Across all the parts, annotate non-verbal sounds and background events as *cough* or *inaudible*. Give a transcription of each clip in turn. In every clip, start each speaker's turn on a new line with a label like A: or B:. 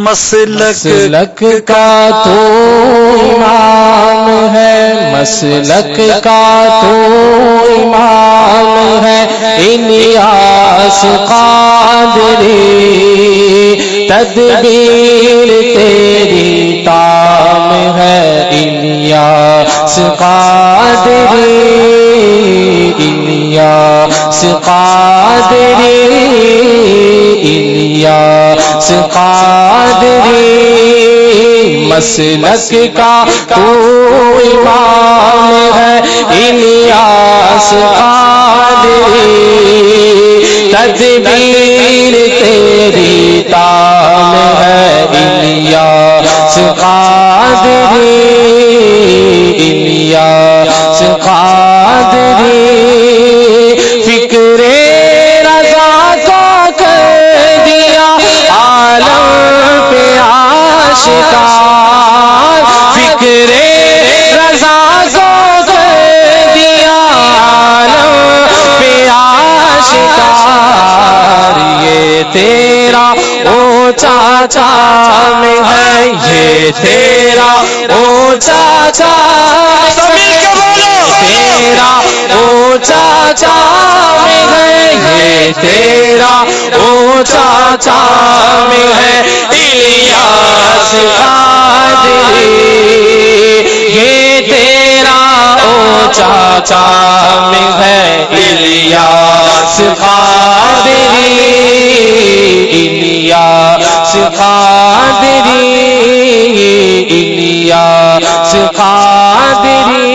A: مسلک کا تو امام ہے، مسلک کا تو امام ہے۔ انیاس قادری تدبیر تیری تام ہے۔ انیاس قادری انیاس قادری انیاس قادری مسلک کا تو امام ہے الیاس قادری تدبیر تیری تام ہے انیا الیاس قادری الیاس قادری فکر رضا کو کر دیا عالم پہ آشکار فکر رضا کو کر دیا، عالم پہ آشکار یہ تیرا اونچا چام ہے، یہ تیرا اونچا چام تیرا اونچا چام ہے، یہ تیرا اونچا چام ہے الیاس قادری یہ تیرا اونچا چام ہے الیاس قادری الیاس قادری الیاس قادری۔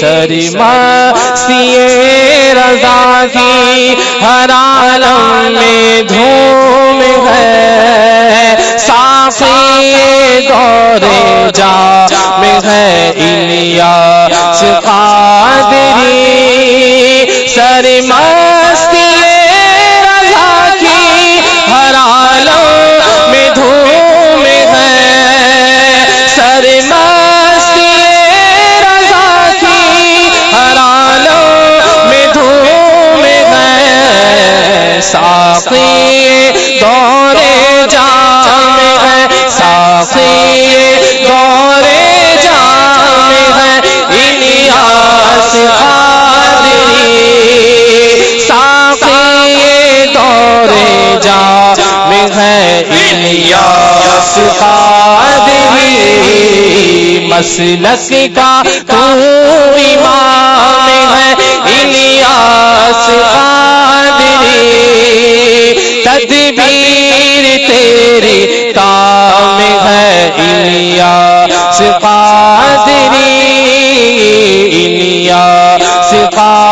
A: سری مستی رضا کی ہر عالم میں دھوم ہے۔ صافی دورے جا میں ہے ہے الیاس قادری مسلک کا تو امام ہے الیاس قادری۔ تدبیر تیری تام ہے الیاس قادری۔ الیاس قادری۔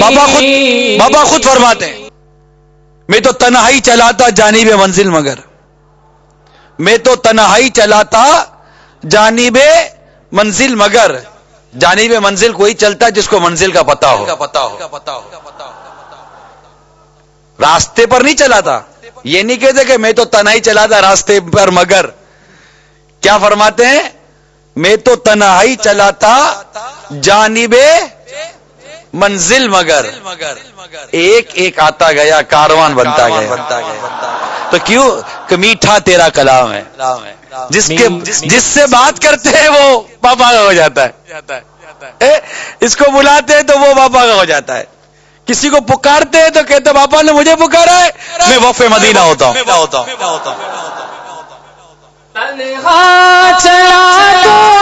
B: بابا خود بابا خود فرماتے ہیں۔ میں تو تنہائی چلاتا جانب منزل مگر۔ میں تو تنہائی چلاتا جانب منزل مگر۔ جانب منزل کوئی چلتا جس کو منزل کا پتا ہو پتا ہو۔ راستے پر نہیں چلاتا۔ یہ نہیں کہتے کہ میں تو تنہائی چلاتا راستے پر مگر۔ کیا فرماتے ہیں؟ میں تو تنہائی چلاتا جانب منزل مگر ایک ایک آتا گیا کاروان بنتا گیا۔ تو کیوں؟ کہ میٹھا تیرا کلام ہے۔ جس کے جس سے بات کرتے ہیں وہ پاپا کا ہو جاتا ہے۔ اس کو بلاتے ہیں تو وہ پاپا کا ہو جاتا ہے۔ کسی کو پکارتے ہیں تو کہتے ہیں، پاپا نے مجھے پکارا ہے۔ میں وف مدینہ ہوتا ہوں۔
A: تنہا چلا تو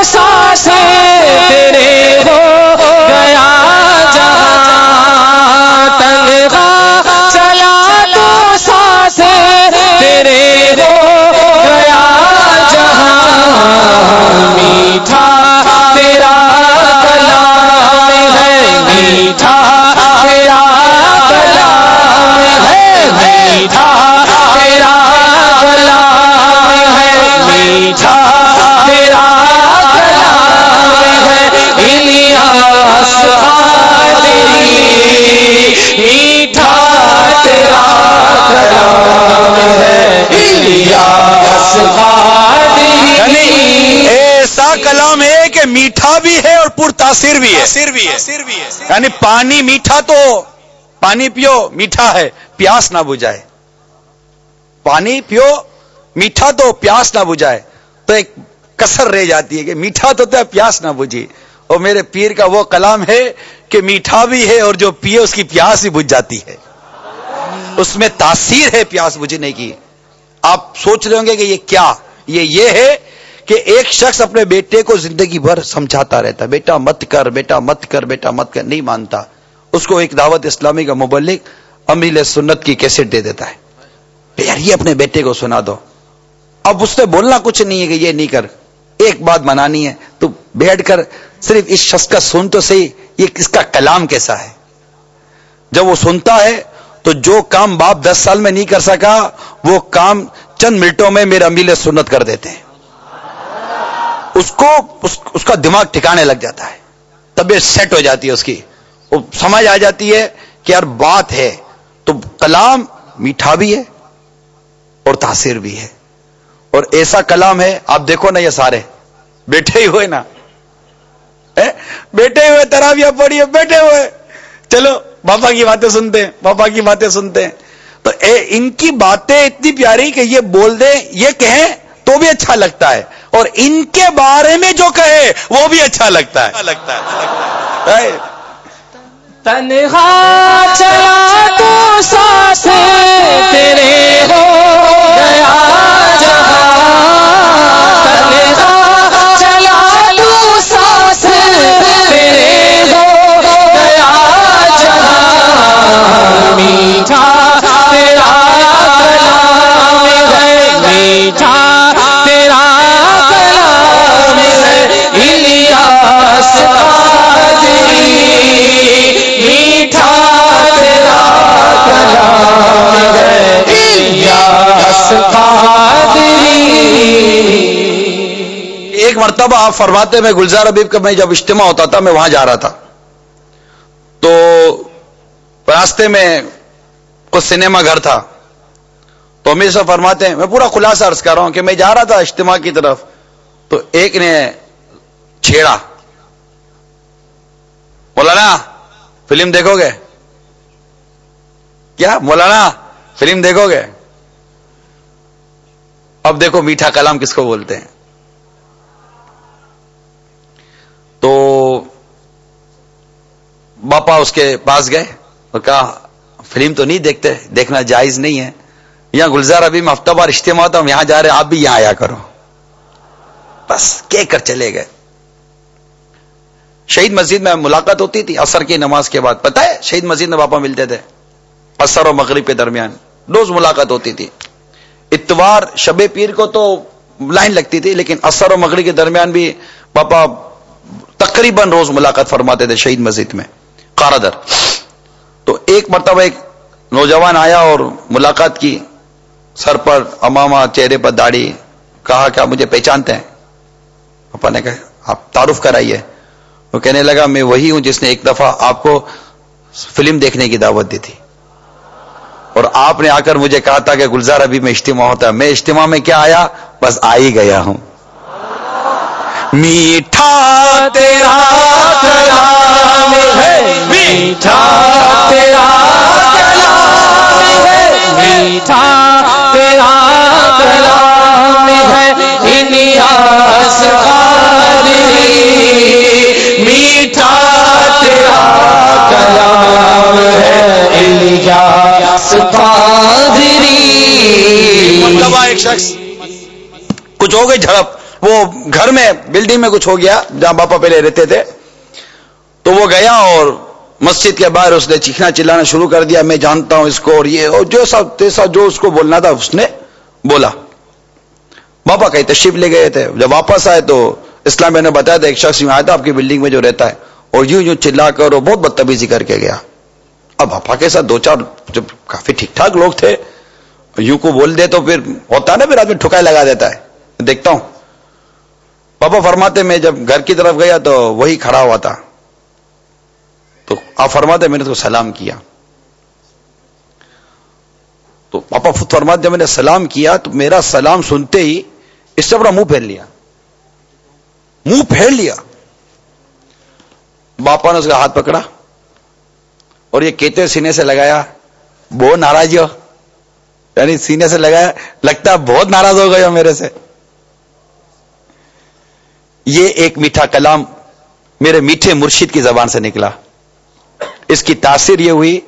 A: میٹھا تیرا کلام ہے، میٹھا تیرا کلام ہے، میٹھا تیرا کلام ہے، میٹھا تیرا کلام ہے۔ الیاس تیری میٹھا تیرا کلام ہے۔ الیاس ساسے تیرے ہو گیا
C: میٹھا بھی ہے اور پر تاثیر بھی ہے۔ یعنی پانی میٹھا تو پانی پیو میٹھا ہے پیاس نہ بجھائے پانی پیو میٹھا تو پیاس نہ بجھائے تو ایک کسر رہ جاتی ہے کہ میٹھا تو پیاس نہ بجھی اور میرے پیر کا وہ کلام ہے کہ میٹھا بھی ہے اور جو پیے اس کی پیاس بھی بجھ جاتی ہے۔ اس میں تاثیر ہے پیاس بجھنے کی۔ آپ سوچ رہے ہوں گے کہ یہ کیا؟ یہ یہ ہے کہ ایک شخص اپنے بیٹے کو زندگی بھر سمجھاتا رہتا بیٹا مت کر، بیٹا مت کر، بیٹا مت کر، نہیں مانتا۔ اس کو ایک دعوت اسلامی کا مبلک امیل سنت کی کیسٹ دے دیتا ہے۔ یار یہ اپنے بیٹے کو سنا دو۔ اب اس نے بولنا کچھ نہیں ہے کہ یہ نہیں کر۔ ایک بات منانی ہے، تو بیٹھ کر صرف اس شخص کا سن تو صحیح، یہ کس کا کلام کیسا ہے؟ جب وہ سنتا ہے، تو جو کام باپ دس سال میں نہیں کر سکا، وہ کام چند منٹوں میں میرے امیل سنت کر دیتے ہیں۔ اس کو اس, اس کا دماغ ٹھکانے لگ جاتا ہے طبیعت سیٹ ہو جاتی ہے اس کی وہ سمجھ آ جاتی ہے کہ یار بات ہے تو کلام میٹھا بھی ہے اور تاثیر بھی ہے اور ایسا کلام ہے آپ دیکھو نا یہ سارے بیٹھے ہی ہوئے نا بیٹھے ہوئے تراویہ پڑھیے بیٹھے ہوئے چلو پاپا کی باتیں سنتے ہیں پاپا کی باتیں سنتے ہیں تو اے ان کی باتیں اتنی پیاری کہ یہ بول دیں یہ کہیں تو بھی اچھا لگتا ہے اور ان کے بارے میں جو کہے، وہ بھی اچھا لگتا ہے۔ لگتا ہے
A: تنہا چلا تو ساتھ تیرے ہو گیا
C: ایک مرتبہ آپ فرماتے میں گلزار ابیب کا میں جب اجتماع ہوتا تھا، میں وہاں جا رہا تھا۔ تو راستے میں کچھ سنیما گھر تھا۔ تو امیر صاحب فرماتے ہیں، میں پورا خلاصہ عرض کر رہا ہوں کہ میں جا رہا تھا اجتماع کی طرف۔ تو ایک نے چھیڑا۔ مولانا، فلم دیکھو گے؟ کیا مولانا فلم دیکھو گے؟ اب دیکھو میٹھا کلام کس کو بولتے ہیں۔ تو باپا اس کے پاس گئے اور کہا، فلم تو نہیں دیکھتے، دیکھنا جائز نہیں ہے۔ یہاں گلزار ابھی میں ہفتہ بار اجتماع ہوتا ہوں یہاں جا رہے آپ بھی یہاں آیا کرو۔ بس کہہ کر چلے گئے۔ شہید مسجد میں ملاقات ہوتی تھی اثر کی نماز کے بعد۔ پتہ ہے، شہید مسجد میں باپا ملتے تھے۔ اثر اور مغرب کے درمیان روز ملاقات ہوتی تھی۔ اتوار شب پیر کو تو لائن لگتی تھی، لیکن اثر اور مغرب کے درمیان بھی پاپا تقریباً روز ملاقات فرماتے تھے شہید مسجد میں کاردر تو ایک مرتبہ ایک نوجوان آیا اور ملاقات کی، سر پر اماما چہرے پر داڑھی، کہا کیا مجھے پہچانتے ہیں۔ پاپا نے کہا، آپ تعارف کرائیے۔ وہ کہنے لگا، میں وہی ہوں جس نے ایک دفعہ آپ کو فلم دیکھنے کی دعوت دی تھی۔ اور آپ نے آ کر مجھے کہا تھا کہ گلزار ابھی میں اجتماع ہوتا ہے۔ میں اجتماع میں کیا آیا؟ بس آ ہی گیا ہوں۔ میٹھا تیرا کلام ہے۔ میٹھا تیرا کلام ہے۔
A: میٹھا تیرا کلام ہے۔ انیاس
C: میٹھا کلام ہے الیاس قادری۔ مرتبہ ایک شخص کچھ ہو گئی جھڑپ۔ وہ گھر میں بلڈنگ میں کچھ ہو گیا جہاں باپا پہلے رہتے تھے۔ تو وہ گیا اور مسجد کے باہر اس نے چیخنا چلانا شروع کر دیا۔ میں جانتا ہوں اس کو اور یہ اور جو سب تیسا جو اس کو بولنا تھا اس نے بولا۔ باپا کہیں تشریف لے گئے تھے۔ جب واپس آئے تو اسلام نے بتایا تھا، ایک شخص یوں آیا تھا، آپ کی بلڈنگ میں جو رہتا ہے۔ اور یوں یوں چلا کر وہ بہت بدتمیزی کر کے گیا۔ اب باپا کے ساتھ دو چار جب کافی ٹھیک ٹھاک لوگ تھے، یوں کو بول دے تو پھر ہوتا نا، پھر آدمی ٹھکائی لگا دیتا ہے۔ دیکھتا ہوں۔ پاپا فرماتے میں جب گھر کی طرف گیا تو وہی کھڑا ہوا تھا۔ تو آپ فرماتے میں نے تو سلام کیا۔ تو پاپا فرماتے میں نے سلام کیا تو میرا سلام سنتے ہی اس سے اپنا منہ پھیر لیا۔ منہ پھیر لیا۔ باپا نے اس کا ہاتھ پکڑا اور یہ کہتے سینے سے لگایا، بہت ناراضی ہو۔ یعنی سینے سے لگایا، لگتا ہے بہت ناراض ہو گئے ہو میرے سے۔ یہ ایک میٹھا کلام میرے میٹھے مرشد کی زبان سے نکلا۔ اس کی تاثیر یہ ہوئی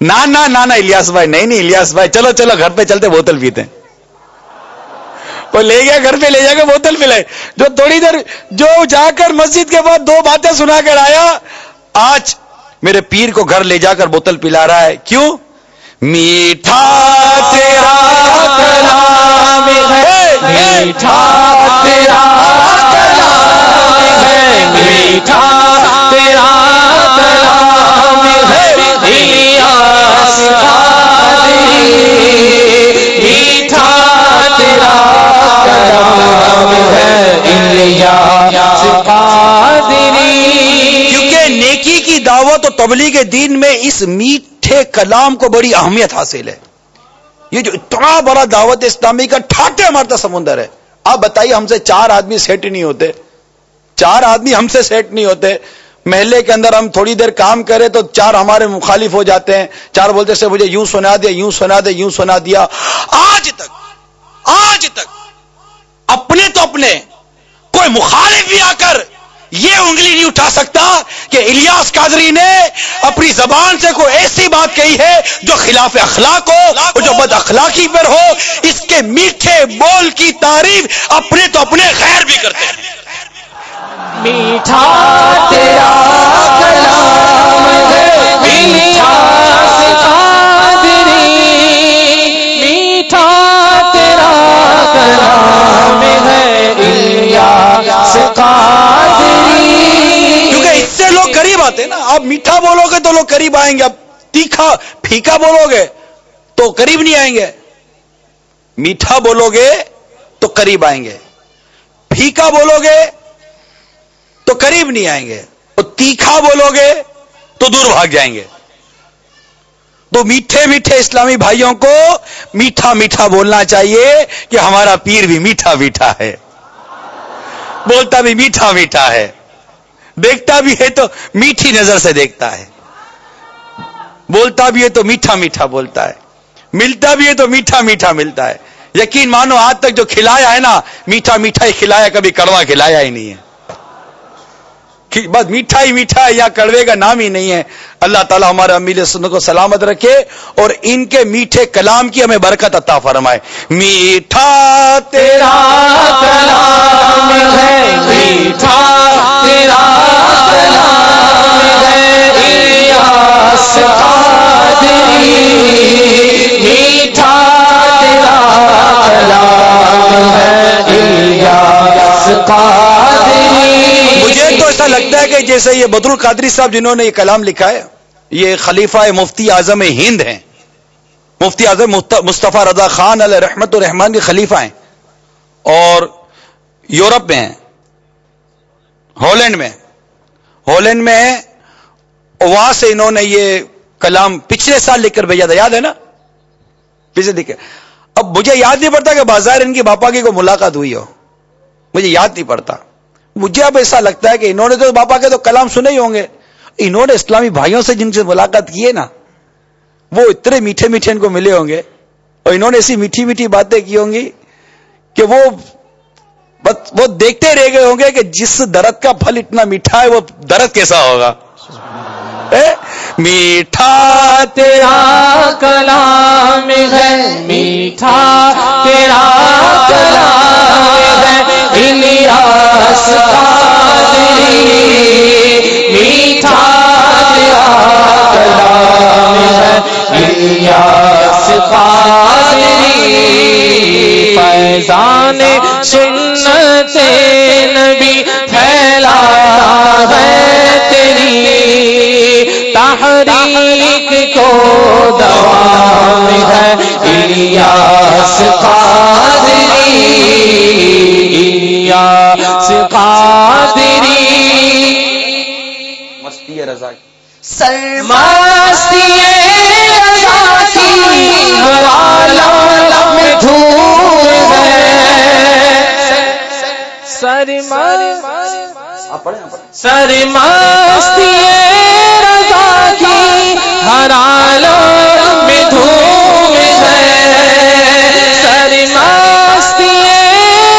C: نہ نہ نہ الیاس بھائی، نہیں نہیں، الیاس بھائی، چلو چلو، گھر پہ چلتے، بوتل پیتے۔ ہیں وہ لے گیا گھر پہ لے جا کے بوتل پلائے جو تھوڑی دیر جو جا کر مسجد کے بعد دو باتیں سنا کر آیا آج میرے پیر کو گھر لے جا کر بوتل پلا رہا ہے۔ کیوں؟ میٹھا تیرا کلام ہے۔ میٹھا تیرا کلام ہے۔ میٹھا تیرا کلام ہے۔ میٹھا کیونکہ نیکی کی دعوت و تبلیغ دین میں اس میٹھے کلام کو بڑی اہمیت حاصل ہے. یہ جو اتنا بڑا دعوت اسلامی کا ٹھاٹے مارتا سمندر ہے. آپ بتائیے ہم سے چار آدمی سیٹ نہیں ہوتے. چار آدمی ہم سے سیٹ نہیں ہوتے. محلے کے اندر ہم تھوڑی دیر کام کرے تو چار ہمارے مخالف ہو جاتے ہیں. چار بولتے سے مجھے یوں سنا دیا یوں سنا دیا یوں سنا دیا. آج تک آج تک اپنے تو اپنے، کوئی مخالف بھی آ کر یہ انگلی نہیں اٹھا سکتا کہ الیاس قادری نے اپنی زبان سے کوئی ایسی بات کہی ہے جو خلاف اخلاق ہو اور جو بد اخلاقی پر ہو۔ اس کے میٹھے بول کی تعریف اپنے تو اپنے خیر بھی کرتے ہیں۔
A: میٹھا تیرا میٹھا
C: بولو گے تو لوگ قریب آئیں گے۔ اب تیکھا پھیکا بولو گے تو قریب نہیں آئیں گے۔ میٹھا بولو گے تو قریب آئیں گے۔ پھیکا بولو گے تو قریب نہیں آئیں گے۔ اور تیکھا بولو گے تو دور بھاگ جائیں گے۔ تو میٹھے میٹھے اسلامی بھائیوں کو میٹھا میٹھا بولنا چاہیے کہ ہمارا پیر بھی میٹھا میٹھا ہے۔ بولتا بھی میٹھا میٹھا ہے۔ دیکھتا بھی ہے تو میٹھی نظر سے دیکھتا ہے۔ بولتا بھی ہے تو میٹھا میٹھا بولتا ہے۔ ملتا بھی ہے تو میٹھا میٹھا ملتا ہے۔ یقین مانو آج تک جو کھلایا ہے نا، میٹھا میٹھا ہی کھلایا، کبھی کڑوا کھلایا ہی نہیں ہے۔ بس میٹھا ہی میٹھا ہے یا کڑوے کا نام ہی نہیں ہے۔ اللہ تعالیٰ ہمارے امیل سن کو سلامت رکھے اور ان کے میٹھے کلام کی ہمیں برکت عطا فرمائے۔ میٹھا تیرا
A: کلام ہے، میٹھا تیرا کلام ہے۔ میٹھا تیرا کلام ہے۔
C: مجھے تو ایسا لگتا ہے کہ جیسے یہ بدر القادری صاحب جنہوں نے یہ کلام لکھا ہے، یہ خلیفہ مفتی اعظم ہند ہیں۔ مفتی اعظم مصطفیٰ رضا خان علیہ رحمت الرحمان کے خلیفہ ہیں۔ اور یورپ میں ہیں، ہالینڈ میں ہالینڈ میں ہیں، وہاں سے انہوں نے یہ کلام پچھلے سال لکھ کر بھیجا تھا، یاد ہے نا؟ پچھلے لکھے اب مجھے یاد نہیں پڑتا کہ بازار ان کی باپا کی کوئی ملاقات ہوئی ہو۔ مجھے یاد نہیں پڑتا۔ مجھے اب ایسا لگتا ہے کہ انہوں نے تو باپا کے تو کلام سنے ہی ہوں گے انہوں نے اسلامی بھائیوں سے جن سے ملاقات کی ہے نا، وہ اتنے میٹھے میٹھے ان کو ملے ہوں گے اور انہوں نے ایسی میٹھی میٹھی باتیں کی ہوں گی کہ وہ وہ دیکھتے رہ گئے ہوں گے کہ جس درد کا پھل اتنا میٹھا ہے، وہ درد کیسا ہوگا اے؟ میٹھا
A: تیرا کلام ہے، میٹھا تیرا کلام ہے، الیاس میٹھا تیرا کلام ہے، الیاس قادری فیضان سنت نبی پھیلاتا ہے تیری۔ تحریک کو دوام ہے الیاس قادری الیاس قادری۔
C: مستی رضا
A: مستی رضا کی حوالا میں دھول ہے۔ کی حرالوں میں دھوم ہے۔ سر مستی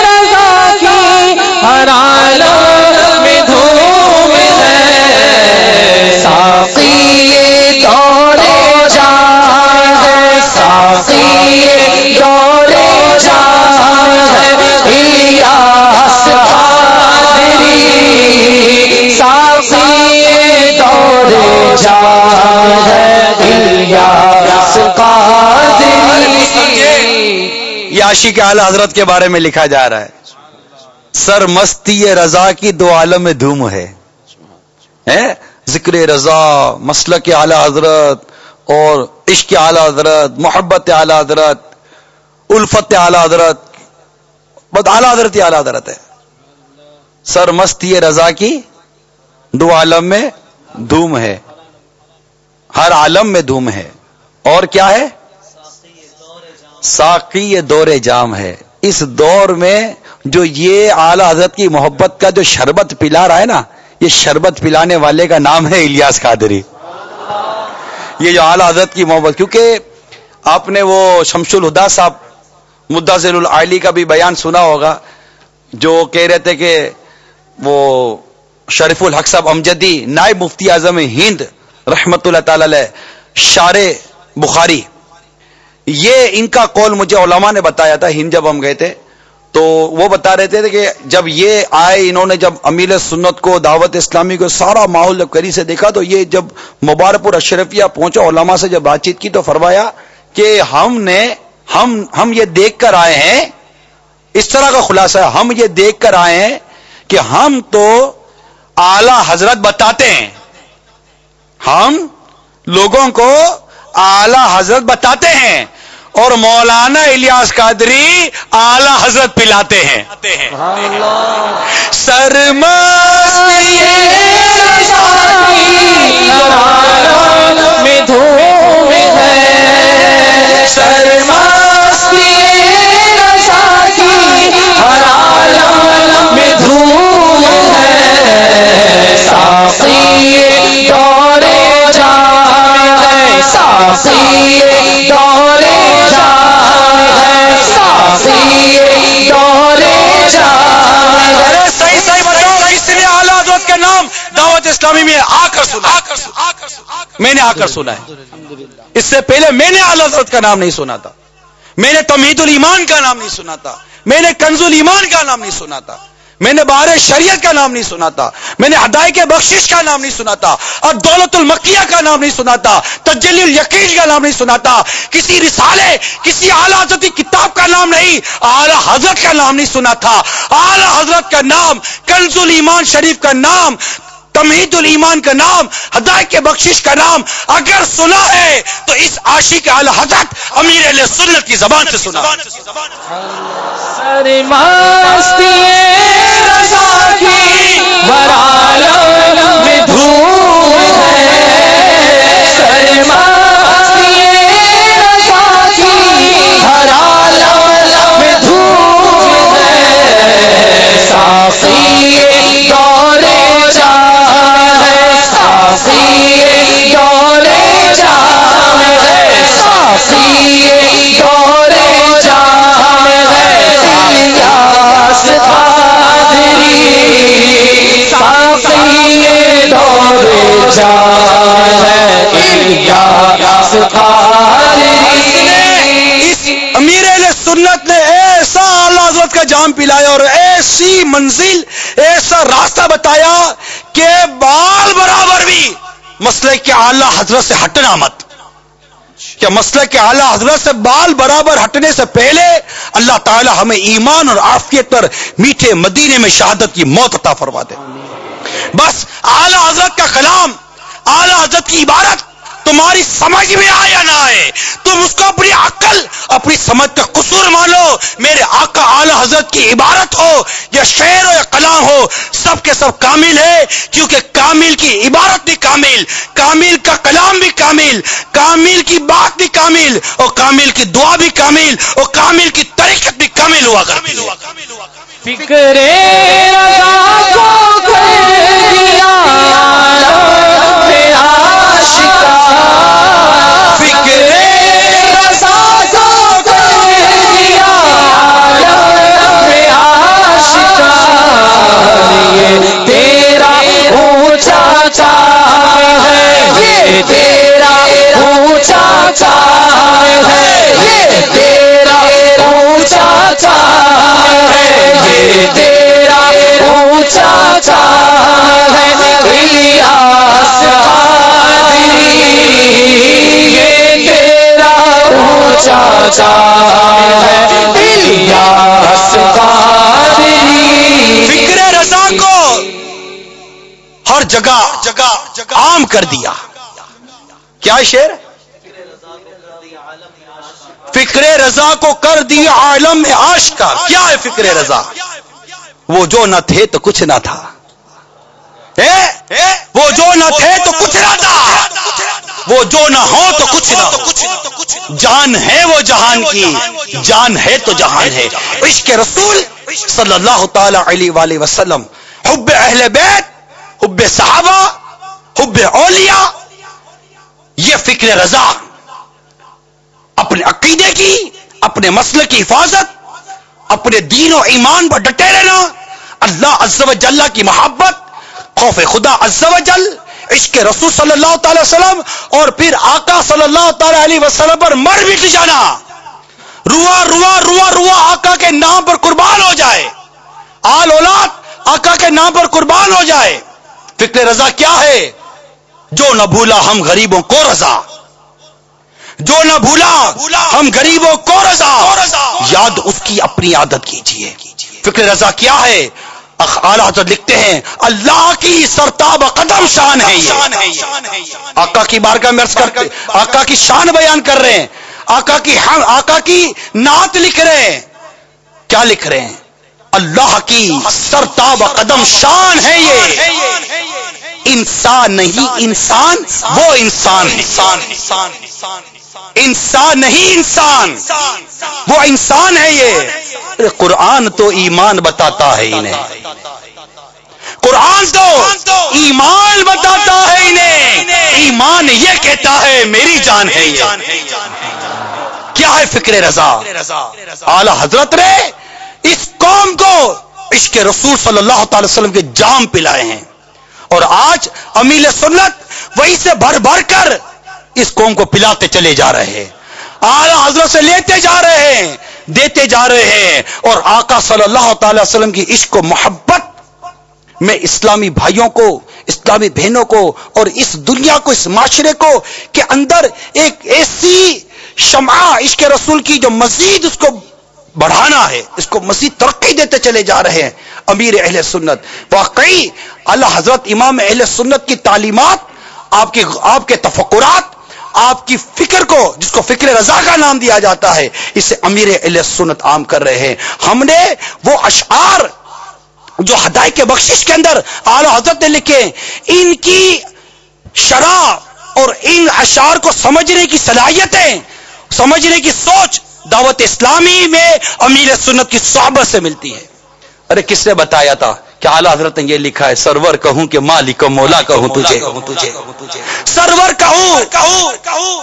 A: رضا کی حرالوں میں دھوم ہے۔ ساقی دورے جا ہے۔ ساقی دورے جا ہے۔ یا ساقی الیاس
C: یہ عاشق کے اعلی حضرت کے بارے میں لکھا جا رہا ہے۔ سر مستی رضا کی دو عالم میں دھوم ہے۔ ذکر رضا، مسلک کے اعلی حضرت اور عشق اعلی حضرت، محبت اعلی حضرت، الفت اعلی حضرت۔ بہت اعلی حضرت اعلی حضرت ہے۔ سر مستی رضا کی دو عالم میں دھوم ہے۔ ہر عالم میں دھوم ہے۔ اور کیا ہے؟ ساقی دور جام ہے۔ اس دور میں جو یہ اعلی حضرت کی محبت کا جو شربت پلا رہا ہے نا، یہ شربت پلانے والے کا نام ہے الیاس قادری۔ یہ جو اعلی حضرت کی محبت، کیونکہ آپ نے وہ شمش الہدا صاحب مدثر العلی کا بھی بیان سنا ہوگا، جو کہہ رہے تھے کہ وہ شریف الحق صاحب امجدی نائب مفتی اعظم ہند رحمت اللہ تعالی علیہ شار بخاری۔ یہ ان کا قول مجھے علماء نے بتایا تھا، ہند جب ہم گئے تھے، تو وہ بتا رہے تھے کہ جب یہ آئے، انہوں نے جب امیل سنت کو، دعوت اسلامی کو سارا ماحول جب کری سے دیکھا، تو یہ جب مبارک اشرفیہ پہنچا، علماء سے جب بات چیت کی، تو فرمایا کہ ہم نے، ہم ہم یہ دیکھ کر آئے ہیں، اس طرح کا خلاصہ ہے، ہم یہ دیکھ کر آئے ہیں کہ ہم تو اعلی حضرت بتاتے ہیں۔ ہم لوگوں کو اعلی حضرت بتاتے ہیں اور مولانا الیاس قادری اعلی حضرت پلاتے ہیں۔
A: میں دورے ہے دورے
C: صحیح صحیح بتاؤ حضرت کا نام دعوت اسلامی میں آ کر سنا؟ میں نے آ کر سنا ہے۔ اس سے پہلے میں نے اعلی حضرت کا نام نہیں سنا تھا۔ میں نے تمہید الایمان کا نام نہیں سنا تھا۔ میں نے کنز الایمان کا نام نہیں سنا تھا۔ میں نے بار شریعت کا نام نہیں سنا تھا، میں نے ہدای کے بخشش کا نام نہیں سنا تھا، اور دولت المکیہ کا نام نہیں سنا تھا، تجلی الیقین کا نام نہیں سنا تھا، کسی رسالے، کسی اعلیٰ حضرت کتاب کا نام نہیں، اعلیٰ حضرت کا نام نہیں سنا تھا، اعلیٰ حضرت کا نام، کنز الایمان شریف کا نام تمہید الایمان کا نام، ہدایت کے بخشش کا نام اگر سنا ہے تو اس عاشق اعلی حضرت امیر علیہ سنت کی زبان سے سنا۔
A: رضا کی
C: امیر علیہ سنت نے ایسا اعلیٰ حضرت کا جام پلایا اور ایسی منزل، ایسا راستہ بتایا کہ بال برابر بھی مسئلے کے اعلیٰ حضرت سے ہٹنا مت۔ کیا مسئلہ کے اعلیٰ حضرت سے بال برابر ہٹنے سے پہلے اللہ تعالی ہمیں ایمان اور عافیت پر میٹھے مدینے میں شہادت کی موت عطا فرما دے۔ بس اعلی حضرت کا کلام اعلی حضرت کی عبارت تمہاری سمجھ میں آئے نہ آئے۔ تم اس کو اپنی عقل، اپنی سمجھ کا قصور مانو۔ میرے آقا اعلی حضرت کی عبارت ہو یا شعر ہو یا کلام ہو، سب کے سب کامل ہے۔ کیونکہ کامل کی عبارت بھی کامل کامل کا کلام بھی کامل کامل کی بات بھی کامل، اور کامل کی دعا بھی کامل، اور کامل کی طریقت بھی کامل ہوا کرتی ہے۔
A: فکر رضا کو چاچا فکر رضا کو ہر
C: جگہ جگہ عام کر دیا۔ کیا شیر فکر رضا کو کر دیا عالم آش کا کیا ہے فکر رضا؟ وہ جو نہ تھے تو کچھ نہ تھا۔ وہ جو نہ تھے تو کچھ نہ تھا۔ وہ جو نہ ہو تو کچھ نہ۔ جان ہے وہ جہان کی، جان ہے تو جہان ہے۔ عشق رسول صلی اللہ تعالی علیہ وآلہ وسلم، حب اہل بیت، حب صحابہ، حب اولیاء، یہ فکر رضا۔ اپنے عقیدے کی، اپنے مسئلے کی حفاظت، اپنے دین و ایمان پر ڈٹے رہنا، اللہ عز و جل کی محبت خوف خدا عز و جل، عشق رسول صلی اللہ تعالی وسلم اور پھر آقا صلی اللہ تعالی علیہ وسلم پر مر مٹ جانا۔ روا روا روا روا آقا کے نام پر قربان ہو جائے۔ آل اولاد آقا کے نام پر قربان ہو جائے۔ فکر رضا کیا ہے؟ جو نہ بھولا ہم غریبوں کو رضا۔ جو نہ بھولا ہم غریبوں کو رضا۔ یاد اس کی اپنی عادت کیجیے فکر رضا کیا ہے؟ اعلی حضرت لکھتے ہیں اللہ کی سرتاب قدم شان ہے یہ۔ آقا کی بار کا مرض کرتے آقا کی شان بیان کر رہے ہیں۔ آقا کی آقا کی نعت لکھ رہے ہیں۔ کیا لکھ رہے ہیں؟ اللہ کی سرتاب قدم شان ہے یہ۔ انسان نہیں انسان وہ انسان انسان۔ انسان نہیں انسان۔ وہ انسان ہے یہ۔ قرآن تو ایمان بتاتا ہے انہیں۔ قرآن تو ایمان بتاتا ہے انہیں۔ ایمان یہ کہتا ہے، میری جان ہے یہ۔ کیا ہے فکر رضا؟ اعلی حضرت نے اس قوم کو عشق رسول صلی اللہ تعالی وسلم کے جام پلائے ہیں۔ اور آج امیل سنت وہی سے بھر بھر کر اس قوم کو پلاتے چلے جا رہے ہیں۔ اعلی حضرت سے لیتے جا رہے ہیں، دیتے جا رہے ہیں۔ اور آقا صلی اللہ تعالی وسلم کی عشق و محبت میں اسلامی بھائیوں کو، اسلامی بہنوں کو اور اس دنیا کو، اس معاشرے کو کے اندر ایک ایسی شمع عشق رسول کی جو مزید اس کو بڑھانا ہے، اس کو مزید ترقی دیتے چلے جا رہے ہیں۔ امیر اہل سنت، واقعی اللہ حضرت امام اہل سنت کی تعلیمات، آپ کے آپ کے تفکرات آپ کی فکر کو، جس کو فکر رضا کا نام دیا جاتا ہے اسے امیر علیہ سنت عام کر رہے ہیں۔ ہم نے وہ اشعار جو ہدای کے بخشش کے اندر اعلی حضرت نے لکھے ان کی شرح اور ان اشعار کو سمجھنے کی صلاحیتیں، سمجھنے کی سوچ دعوت اسلامی میں امیر سنت کی صحبت سے ملتی ہے۔ ارے، کس نے بتایا تھا؟ کہ اعلیٰ حضرت نے یہ لکھا ہے سرور کہوں کہ مالک و مولا کہوں تجھے۔ سرور کہوں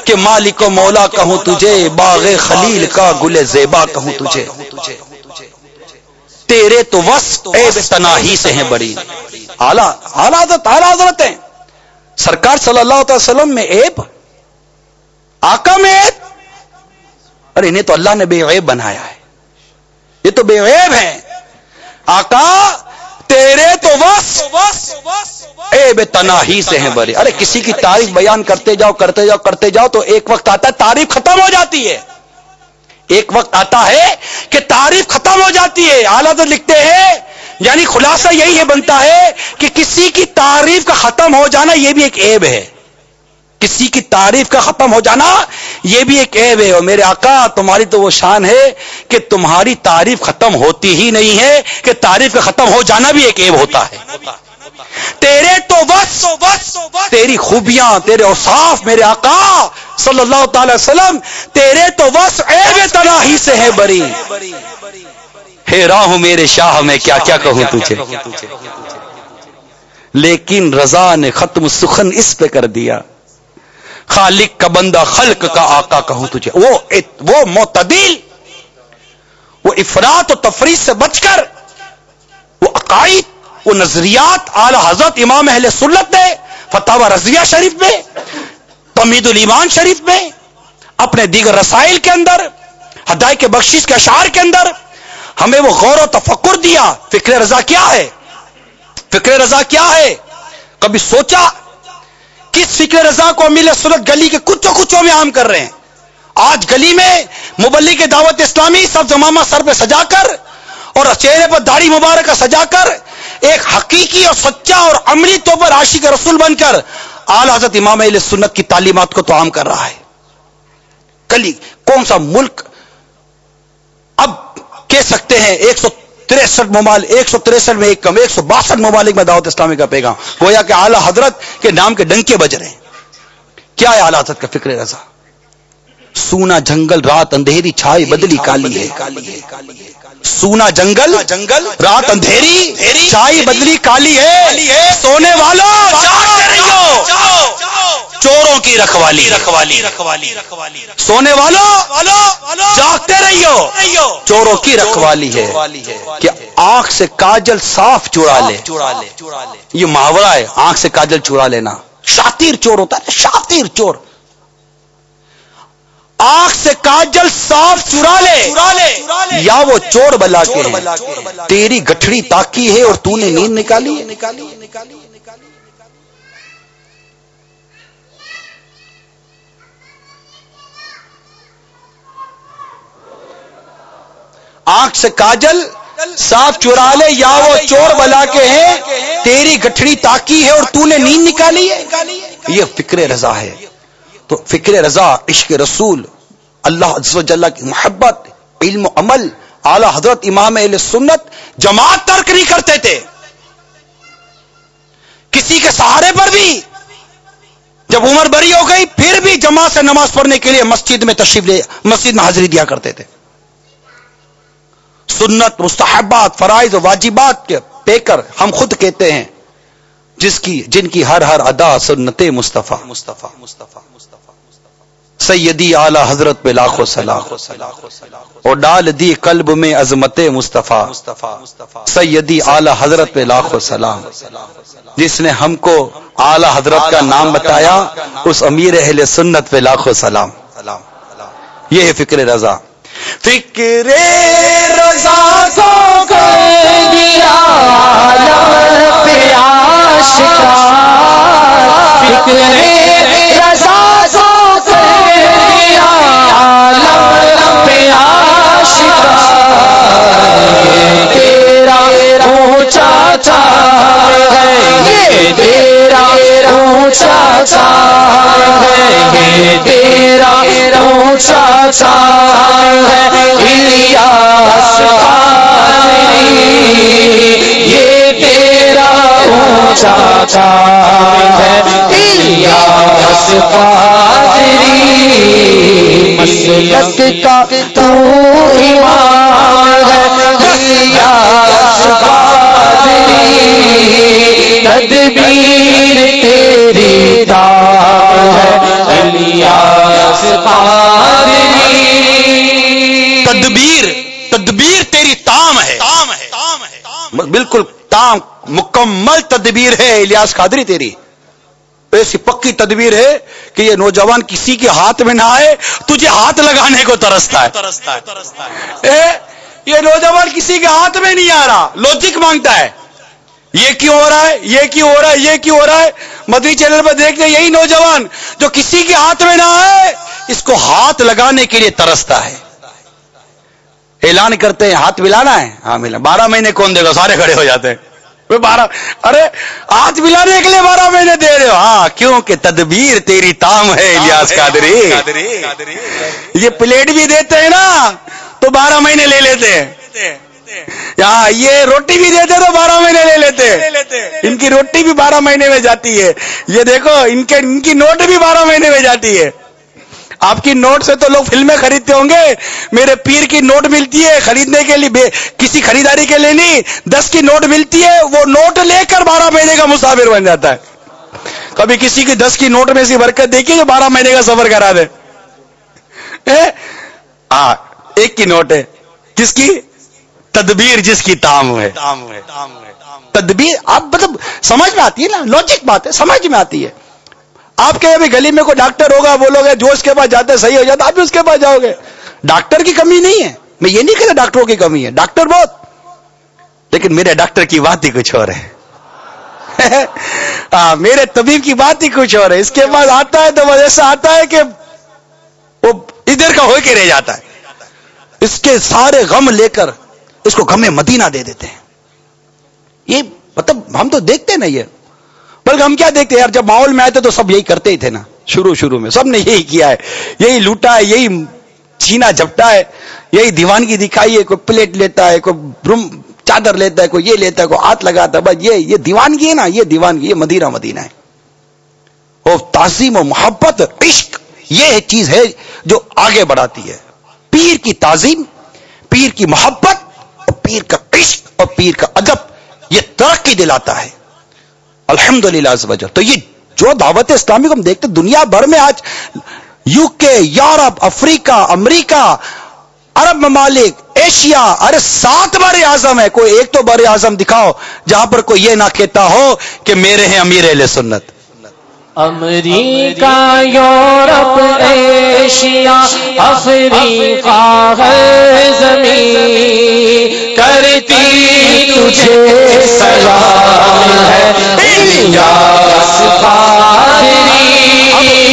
C: کہ مالک و مولا کہوں تجھے باغ خلیل کا گل زیبا کہوں تجھے۔ تیرے تو وس تناہی سے ہیں بڑی۔ اعلیٰ حضرت اعلیٰ حضرت ہیں۔ سرکار صلی اللہ علیہ وسلم میں ایب آقا میں ایب اور انہیں تو اللہ نے بے عیب بنایا ہے۔ یہ تو بے عیب ہیں آقا تیرے تو بس اے بے تناہی سے ہیں بڑے۔ ارے کسی کی تعریف بیان کرتے جاؤ کرتے جاؤ کرتے جاؤ تو ایک وقت آتا ہے تعریف ختم ہو جاتی ہے۔ ایک وقت آتا ہے کہ تعریف ختم ہو جاتی ہے۔ اعلیٰ تو لکھتے ہیں یعنی خلاصہ یہی ہے بنتا ہے کہ کسی کی تعریف کا ختم ہو جانا یہ بھی ایک عیب ہے۔ کسی کی تعریف کا ختم ہو جانا یہ بھی ایک عیب ہے اور میرے آقا، تمہاری تو وہ شان ہے کہ تمہاری تعریف ختم ہوتی ہی نہیں ہے، کہ تعریف کا ختم ہو جانا بھی ایک عیب ہوتا ہے۔ تیرے تو بس تیری خوبیاں، تیرے اوصاف میرے آقا صلی اللہ تعالی وسلم، تیرے تو بس عیب تناہی سے ہے بری۔ ہے راہ میرے شاہ، میں کیا کیا کہوں تجھے؟ لیکن رضا نے ختم سخن اس پہ کر دیا۔ خالق کا بندہ، خلق کا آقا کہوں تجھے۔ وہ وہ معتدل، وہ افراد و تفریح سے بچ کر، وہ عقائد، وہ نظریات اعلی حضرت امام اہل سنت نے فتح رضیہ شریف میں تمید الایمان شریف میں، اپنے دیگر رسائل کے اندر ہدای کے بخشش کے اشعار کے اندر، ہمیں وہ غور و تفکر دیا، فکر رضا کیا ہے؟ فکر رضا کیا ہے؟ کبھی سوچا کس فکر رضا کو امیل سنت گلی کے کچوں کچوں میں عام کر رہے ہیں؟ آج گلی میں مبلی کے دعوت اسلامی سب جمامہ سر پہ سجا کر اور چہرے پر داڑھی مبارک سجا کر ایک حقیقی اور سچا اور عملی طور پر عاشق رسول بن کر اعلی حضرت امام علیہ سنت کی تعلیمات کو تو عام کر رہا ہے۔ کلی کون سا ملک؟ اب کہہ سکتے ہیں ایک سو تریسٹھ ممالک، ایک سو تریسٹھ میں ایک کم، ایک سو باسٹھ ممالک میں دعوت اسلامی کا پیغام۔ گویا کہ اعلی حضرت کے نام کے ڈنکے بج رہے ہیں۔ کیا ہے اعلی حضرت کا فکر رضا؟ سونا جنگل، رات اندھیری، چھائی بدلی، کالی ہے۔ سونا جنگل جنگل رات اندھیری چھائی بدلی کالی ہے سونے والوں چوروں کی رکھوالی رکھوالی رکھوالی رکھوالی سونے والوں جاگتے رہیو چوروں کی رکھوالی ہے کہ آنکھ سے کاجل صاف چڑا لے۔ یہ محاورہ ہے آنکھ سے کاجل چڑا لینا۔ شاطیر چور ہوتا ہے شاطیر چور۔ آنکھ سے کاجل صاف چرا لے. یا وہ چور بلا کے. تیری گٹھڑی تاکی ہے اور تو نے نیند نکالی. آنکھ سے کاجل صاف چرا لے یا وہ چور بلا کے ہیں تیری گٹھڑی تاکی ہے اور تو نے نیند نکالی ہے. یہ فکر رضا ہے. تو فکر رضا، عشق رسول، اللہ عز و جل کی محبت، علم و عمل، اعلی حضرت امام علیہ سنت جماعت ترک نہیں کرتے تھے۔ کسی کے سہارے پر بھی جب عمر بری ہو گئی، پھر بھی جماعت سے نماز پڑھنے کے لیے مسجد میں تشریف لے، مسجد میں حاضری دیا کرتے تھے۔ سنت، مستحبات، فرائض و واجبات کے پے کر ہم خود کہتے ہیں، جس کی، جن کی ہر ہر ادا سنت مصطفیٰ۔ مصطفیٰ مصطفیٰ مصطفیٰ۔ سیدی اعلی حضرت پہ لاکھوں سلاخ۔ اور ڈال دی قلب میں عظمت مصطفیٰ۔ سیدی اعلی حضرت پہ لاکھوں سلام۔ جس نے ہم کو اعلی حضرت کا نام بتایا، اس امیر اہل سنت پہ لاکھوں سلام۔ یہ ہے فکر رضا۔ فکر رضا کو فکر رضا یہ تیرا اونچا چار ہے ہے ہے قادری مسلک کا تو ایمان ہے تدبیر تیری تار ہے۔ الیاس تدبیر تدبیر تیری تام ہے۔ بالکل تام مکمل تدبیر ہے الیاس قادری تیری۔ ایسی پکی تدبیر ہے کہ یہ نوجوان کسی کے ہاتھ میں نہ آئے، تجھے ہاتھ لگانے کو ترستا ہے۔ یہ نوجوان کسی کے ہاتھ میں نہیں آ رہا لوجک مانگتا ہے۔ یہ کیوں ہو رہا ہے؟ یہ کیوں ہو رہا ہے؟ یہ کیوں ہو رہا ہے؟ مدری چینل پر دیکھتے یہی نوجوان جو کسی کے ہاتھ میں نہ آئے، اس کو ہاتھ لگانے کے لیے ترستا ہے۔ اعلان کرتے ہیں، ہاتھ ملانا ہے۔ ہاں ملا۔ بارہ مہینے کون دے گا؟ سارے کھڑے ہو جاتے ہیں۔ بارہ ارے ہاتھ ملانے کے لیے بارہ مہینے دے رہے ہو۔ ہاں کیوں کہ تدبیر تیری تام ہے الیاس قادری۔ یہ پلیٹ بھی دیتے ہیں نا تو بارہ مہینے لے لیتے۔ ہیں یہ روٹی بھی دیتے تو بارہ مہینے لے لیتے۔ ان کی روٹی بھی بارہ مہینے میں جاتی ہے۔ یہ دیکھو ان کے ان کی نوٹ بھی بارہ مہینے میں جاتی ہے۔ آپ کی نوٹ سے تو لوگ فلمیں خریدتے ہوں گے۔ میرے پیر کی نوٹ ملتی ہے خریدنے کے لیے کسی خریداری کے لیے نہیں دس کی نوٹ ملتی ہے وہ نوٹ لے کر بارہ مہینے کا مسافر بن جاتا ہے۔ کبھی کسی کی دس کی نوٹ میں ایسی برکت دیکھیے جو بارہ مہینے کا سفر کرا دے۔ ہاں ایک کی نوٹ ہے۔ کس کی؟ تدبیر جس کی تام ہے۔ تدبیر آپ مطلب سمجھ میں آتی ہے نا؟ لوجک بات ہے سمجھ میں آتی ہے۔ آپ کے ابھی گلی میں کوئی ڈاکٹر ہوگا بولو گے جو اس کے پاس جاتے صحیح ہو جاتا آپ بھی اس کے پاس جاؤ گے۔ ڈاکٹر کی کمی نہیں ہے۔ میں یہ نہیں کہتا ڈاکٹروں کی کمی ہے۔ ڈاکٹر بہت۔ لیکن میرے ڈاکٹر کی بات ہی کچھ اور ہے۔ *laughs* ہاں، میرے طبیب کی بات ہی کچھ اور ہے۔ اس کے بعد آتا ہے تو وہ ایسا آتا ہے کہ وہ ادھر کا ہو کے رہ جاتا ہے۔ اس کے سارے غم لے کر اس کو غم مدینہ دے دیتے ہیں۔ یہ مطلب ہم تو دیکھتے نا یہ۔ بلکہ ہم کیا دیکھتے ہیں یار، جب ماحول میں آئے تھے تو سب یہی کرتے ہی تھے نا، شروع شروع میں سب نے یہی کیا ہے۔ یہی لوٹا ہے، یہی چھینا جھپٹا ہے، یہی دیوانگی دکھائی ہے، کوئی پلیٹ لیتا ہے، کوئی بروم چادر لیتا ہے، کوئی یہ لیتا ہے، کوئی ہاتھ لگاتا ہے، بس یہ یہ دیوانگی ہے نا، یہ دیوانگی، یہ مدینہ مدینہ ہے۔ اور تعظیم و محبت، عشق، یہ چیز ہے جو آگے بڑھاتی ہے۔ پیر کی تعظیم، پیر کی محبت، اور پیر کا عشق، اور پیر کا ادب، یہ ترقی دلاتا ہے۔ الحمد للہ تو یہ جو دعوت اسلامی کو ہم دیکھتے دنیا بھر میں آج یو کے یورپ، افریقہ، امریکہ، عرب ممالک، ایشیا، ارے سات بار اعظم ہے کوئی ایک تو بر اعظم دکھاؤ، جہاں پر کوئی یہ نہ کہتا ہو کہ میرے ہیں امیر اہل سنت۔
A: امریکہ، یورپ، ایشیا، افریقہ ہے زمین کرتی تجھے سلام ہے۔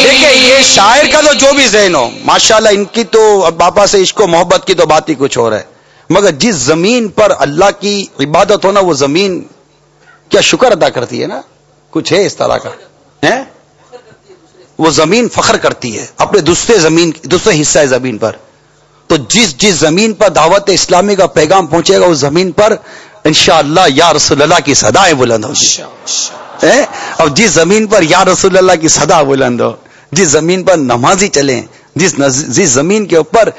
C: دیکھیے یہ شاعر کا تو جو بھی ذہن ہو، ماشاءاللہ ان کی تو باپا سے عشق و محبت کی تو بات ہی کچھ اور ہے۔ مگر جس زمین پر اللہ کی عبادت ہونا، وہ زمین کیا شکر ادا کرتی ہے نا؟ کچھ ہے اس طرح کا۔ وہ زمین فخر کرتی ہے اپنے دوسرے زمین دوسرے حصہ زمین پر۔ تو جس جس زمین پر دعوت اسلامی کا پیغام پہنچے گا اس زمین پر انشاءاللہ یا رسول اللہ کی صدایں بلند ہوگی اور جس زمین پر یا رسول اللہ کی صدا بلند ہو جس زمین پر نمازی چلیں جس جس زمین کے اوپر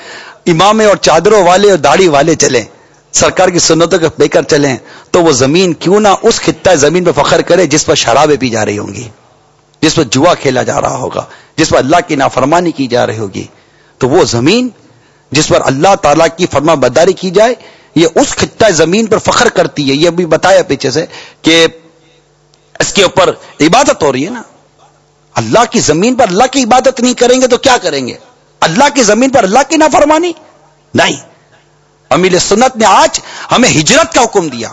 C: امام اور چادروں والے اور داڑھی والے چلیں سرکار کی سنتوں کے لے کر چلیں تو وہ زمین کیوں نہ اس خطہ زمین پہ فخر کرے جس پر شرابیں پی جا رہی ہوں گی۔ جس پر جوا کھیلا جا رہا ہوگا، جس پر اللہ کی نافرمانی کی جا رہی ہوگی، تو وہ زمین جس پر اللہ تعالیٰ کی فرما بداری کی جائے، یہ اس خطہ زمین پر فخر کرتی ہے۔ یہ بھی بتایا پیچھے سے کہ اس کے اوپر عبادت ہو رہی ہے نا۔ اللہ کی زمین پر اللہ کی عبادت نہیں کریں گے تو کیا کریں گے؟ اللہ کی زمین پر اللہ کی نافرمانی؟ نہیں۔ امیل سنت نے آج ہمیں ہجرت کا حکم دیا۔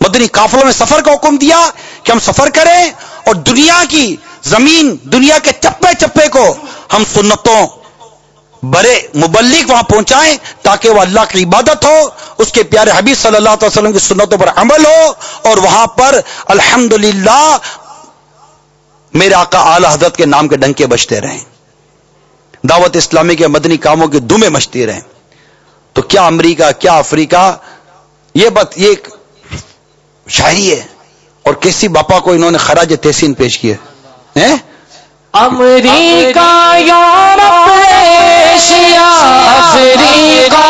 C: مدنی قافلوں میں سفر کا حکم دیا کہ ہم سفر کریں اور دنیا کی زمین دنیا کے چپے چپے کو ہم سنتوں بڑے مبلک وہاں پہنچائیں تاکہ وہ اللہ کی عبادت ہو، اس کے پیارے حبیب صلی اللہ علیہ وسلم کی سنتوں پر عمل ہو اور وہاں پر الحمد میرے آقا اعلی حضرت کے نام کے ڈنکے بجتے رہیں۔ دعوت اسلامی کے مدنی کاموں کی دمیں مچتی رہیں۔ تو کیا امریکہ، کیا افریقہ، یہ بات، یہ شاعری ہے۔ اور کسی باپا کو انہوں نے خراج تحسین پیش کیے
A: America Europe Asia Africa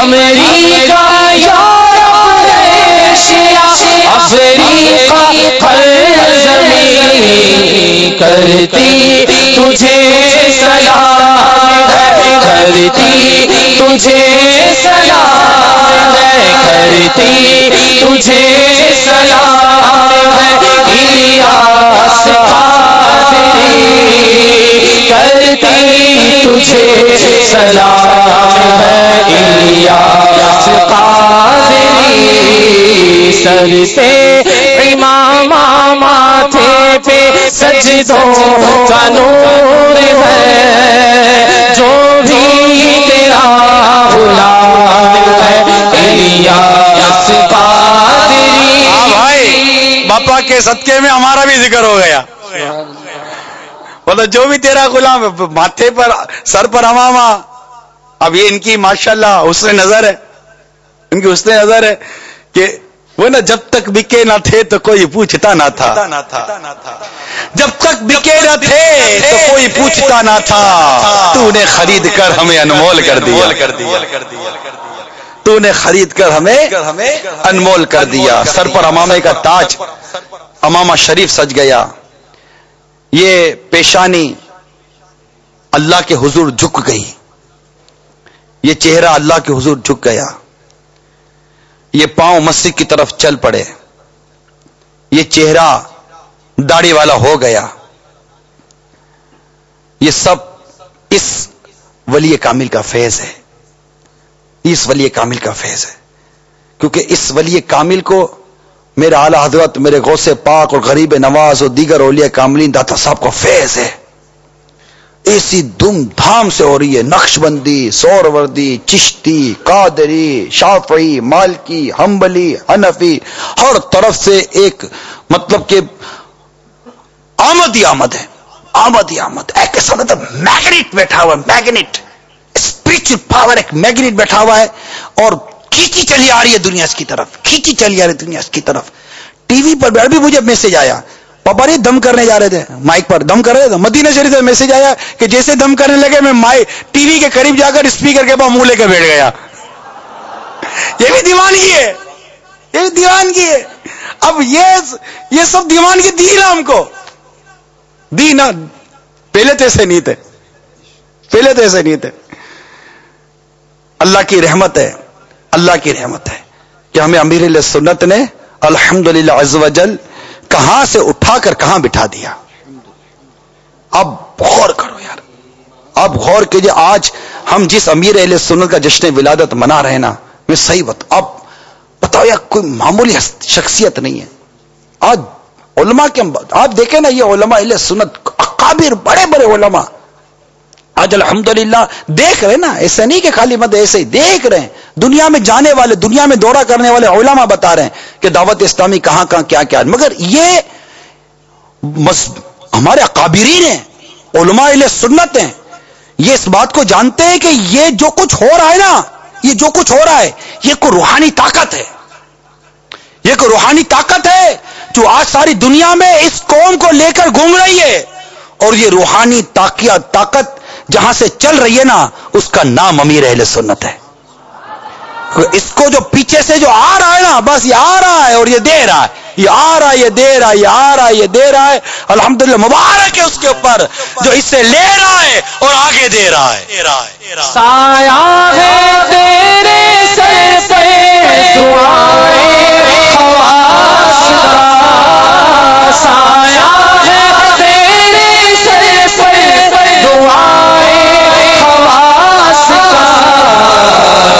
A: America Europe Asia Africa زمین۔ کرتی تجھے سلام۔ کرتی تجھے سلام کرتی تجھے سلام ہے قادری کرتی تجھے سلام الیاس قادری سر سے امام ماتھے پہ سجدوں کا نور ہے جو بھی تیرا غلام ہے الیاس قادری
C: بھائی باپا کے صدقے میں ہمارا بھی ذکر ہو گیا۔ مطلب جو بھی تیرا غلام ماتھے پر سر پر اماما اب یہ ان کی ماشاءاللہ حسن نظر ہے۔ ان کی حسن نظر ہے کہ وہ نا جب تک بکے نہ تھے تو کوئی پوچھتا نہ تھا۔ جب تک بکے نہ تھے تو کوئی پوچھتا نہ تھا۔ تو نے خرید کر ہمیں انمول کر دیا۔ تو نے خرید کر ہمیں انمول کر دیا۔ سر پر امامے کا تاج۔ امامہ شریف سج گیا۔ یہ پیشانی اللہ کے حضور جھک گئی۔ یہ چہرہ اللہ کے حضور جھک گیا۔ یہ پاؤں مسجد کی طرف چل پڑے۔ یہ چہرہ داڑھی والا ہو گیا۔ یہ سب اس ولی کامل کا فیض ہے۔ اس ولی کامل کا فیض ہے۔ کیونکہ اس ولی کامل کو میرے اعلی حضرت، میرے غوث پاک اور غریب نواز اور دیگر اولیاء کاملین، داتا صاحب کو فیض ہے۔ ایسی دم دھام سے ہو رہی ہے۔ نقش بندی، سور وردی، چشتی، قادری، شافعی، مالکی ہمبلی حنفی، ہر طرف سے ایک مطلب کہ آمد ہی آمد ہے۔ آمد ہی آمد۔ ایک مطلب میگنیٹ بیٹھا ہوا ہے، میگنیٹ۔ اسپرچل پاور ایک میگنیٹ بیٹھا ہوا ہے اور کھینچی چلی آ رہی ہے دنیا اس کی طرف، کھینچی چلی آ رہی ہے دنیا اس کی طرف۔ ٹی وی پر بھی مجھے میسج آیا۔ پاپا ری دم کرنے جا رہے تھے، مائک پر دم کر رہے تھے۔ مدینہ شریف سے میسج آیا کہ جیسے دم کرنے لگے، میں مائی ٹی وی کے قریب جا کر اسپیکر کے پاس منہ لے کے بیٹھ گیا۔ یہ بھی دیوانگی ہے۔ یہ بھی دیوانگی ہے۔ اب یہ یہ سب دیوانگی دی نا ہم کو۔ دی نا۔ پہلے تو ایسے نہیں تھے۔ پہلے تو ایسے نہیں تھے۔ اللہ کی رحمت ہے۔ اللہ کی رحمت ہے کہ ہمیں امیر سنت نے الحمد للہ جل کہاں سے اٹھا کر کہاں بٹھا دیا۔ اب غور کرو یار۔ اب غور کیجیے آج ہم جس امیر اہل سنت کا جشن ولادت منا رہے نا، میں صحیح بات اب بتاؤ یار، کوئی معمولی شخصیت نہیں ہے۔ آج علماء کے آپ دیکھیں نا، یہ علماء اہل سنت اکابر بڑے بڑے علماء۔ آج الحمدللہ دیکھ رہے نا، ایسے نہیں کہ خالی مت ایسے ہی دیکھ رہے ہیں۔ دنیا میں جانے والے، دنیا میں دورہ کرنے والے علماء بتا رہے ہیں کہ دعوت اسلامی کہاں کہاں، کیا کیا۔ مگر یہ ہمارے اکابرین ہیں، علماء سنت ہیں۔ یہ اس بات کو جانتے ہیں کہ یہ جو کچھ ہو رہا ہے نا، یہ جو کچھ ہو رہا ہے، یہ کوئی روحانی طاقت ہے۔ یہ کوئی روحانی طاقت ہے جو آج ساری دنیا میں اس قوم کو لے کر گھوم رہی ہے۔ اور یہ روحانی طاقت جہاں سے چل رہی ہے نا، اس کا نام امیر اہل سنت ہے۔ اس کو جو پیچھے سے جو آ رہا ہے نا بس یہ آ رہا ہے اور یہ دے رہا ہے۔ یہ آ رہا ہے یہ دے رہا ہے یہ آ رہا ہے یہ دے رہا ہے۔ الحمدللہ مبارک ہے اس کے اوپر جو اس سے لے رہا ہے اور آگے دے رہا ہے۔
A: سایہ ہے تیرے سر پہ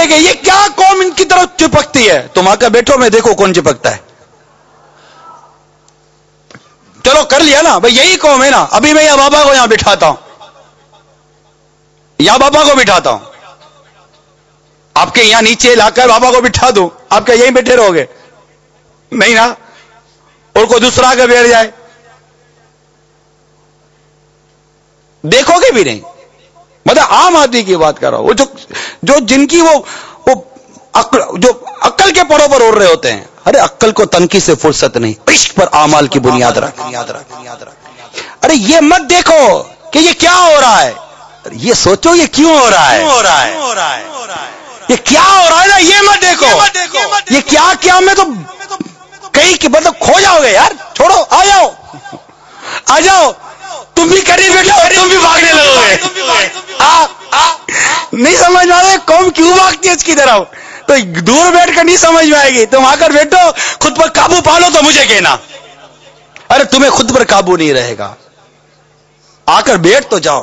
C: ہیں کہ یہ کیا قوم ان کی طرف چپکتی ہے؟ تم آ کر بیٹھو، میں دیکھو کون چپکتا ہے۔ چلو، کر لیا نا، بھائی یہی قوم ہے نا۔ ابھی میں یا بابا کو یہاں بٹھاتا ہوں۔ یا بابا کو بٹھاتا ہوں۔ آپ کے یہاں نیچے لا کر بابا کو بٹھا دوں۔ آپ کیا یہیں بیٹھے رہو گے؟ نہیں نا۔ اور کوئی دوسرا کے بیٹھ جائے۔ دیکھو گے بھی نہیں۔ مطلب عام آدمی کی بات کر رہا ہوں۔ وہ جو جو جن کی وہ جو عقل کے پڑوں پر اڑ رہے ہوتے ہیں۔ ارے عقل کو تنقید سے فرصت نہیں۔ عشق پر اعمال کی بنیاد رکھ۔ ارے یہ مت دیکھو کہ یہ کیا ہو رہا ہے۔ یہ سوچو یہ کیوں ہو رہا ہے۔ ہو رہا ہے؟ یہ کیا ہو رہا ہے نا؟ یہ مت دیکھو۔ یہ کیا کیا میں تو کہیں کہ مطلب کھو جاؤ گے یار۔ چھوڑو آ جاؤ۔ آ جاؤ۔ تم بھی قریب بیٹھو تم بھی بھاگنے لگو گے۔ نہیں سمجھ میں آ قوم کیوں بھاگتی ہے اس کی طرف؟ تو دور بیٹھ کر نہیں سمجھ میں آئے گی۔ تم آ کر بیٹھو، خود پر قابو پالو تو مجھے کہنا۔ ارے، تمہیں خود پر قابو نہیں رہے گا۔ آ کر بیٹھ تو جاؤ۔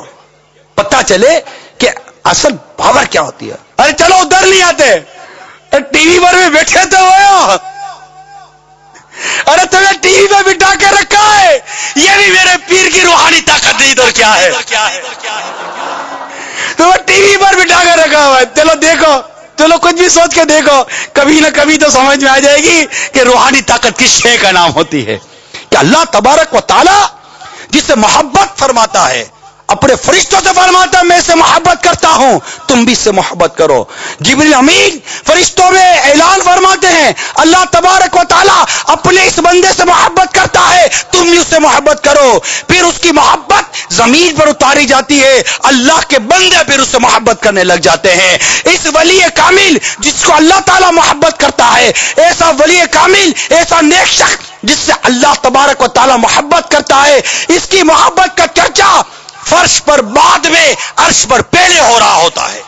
C: پتا چلے کہ اصل پاور کیا ہوتی ہے۔ ارے، چلو، ادھر نہیں آتے۔ ٹی وی پر بھی بیٹھے تو ہو۔ ارے تمہیں ٹی وی پہ بٹھا کے رکھا ہے۔ یہ بھی میرے پیر کی روحانی طاقت نہیں کیا ہے؟ تمہیں ٹی وی پر بٹھا کے رکھا ہوا ہے۔ چلو دیکھو، چلو کچھ بھی سوچ کے دیکھو۔ کبھی نہ کبھی تو سمجھ میں آ جائے گی کہ روحانی طاقت کس شے کا نام ہوتی ہے۔ کہ اللہ تبارک و تعالی جسے محبت فرماتا ہے اپنے فرشتوں سے فرماتا میں سے محبت کرتا ہوں، تم بھی سے محبت کرو۔ جبریل امین فرشتوں میں اعلان فرماتے ہیں، اللہ تبارک و تعالی اپنے اس بندے سے محبت کرتا ہے، تم بھی اس سے محبت کرو۔ پھر اس کی محبت زمین پر اتاری جاتی ہے، اللہ کے بندے پھر اس سے محبت کرنے لگ جاتے ہیں۔ اس ولی کامل جس کو اللہ تعالی محبت کرتا ہے، ایسا ولی کامل، ایسا نیک شخص جس سے اللہ تبارک و تعالی محبت کرتا ہے، اس کی محبت کا چرچا فرش پر بعد میں عرش پر پہلے ہو رہا ہوتا ہے۔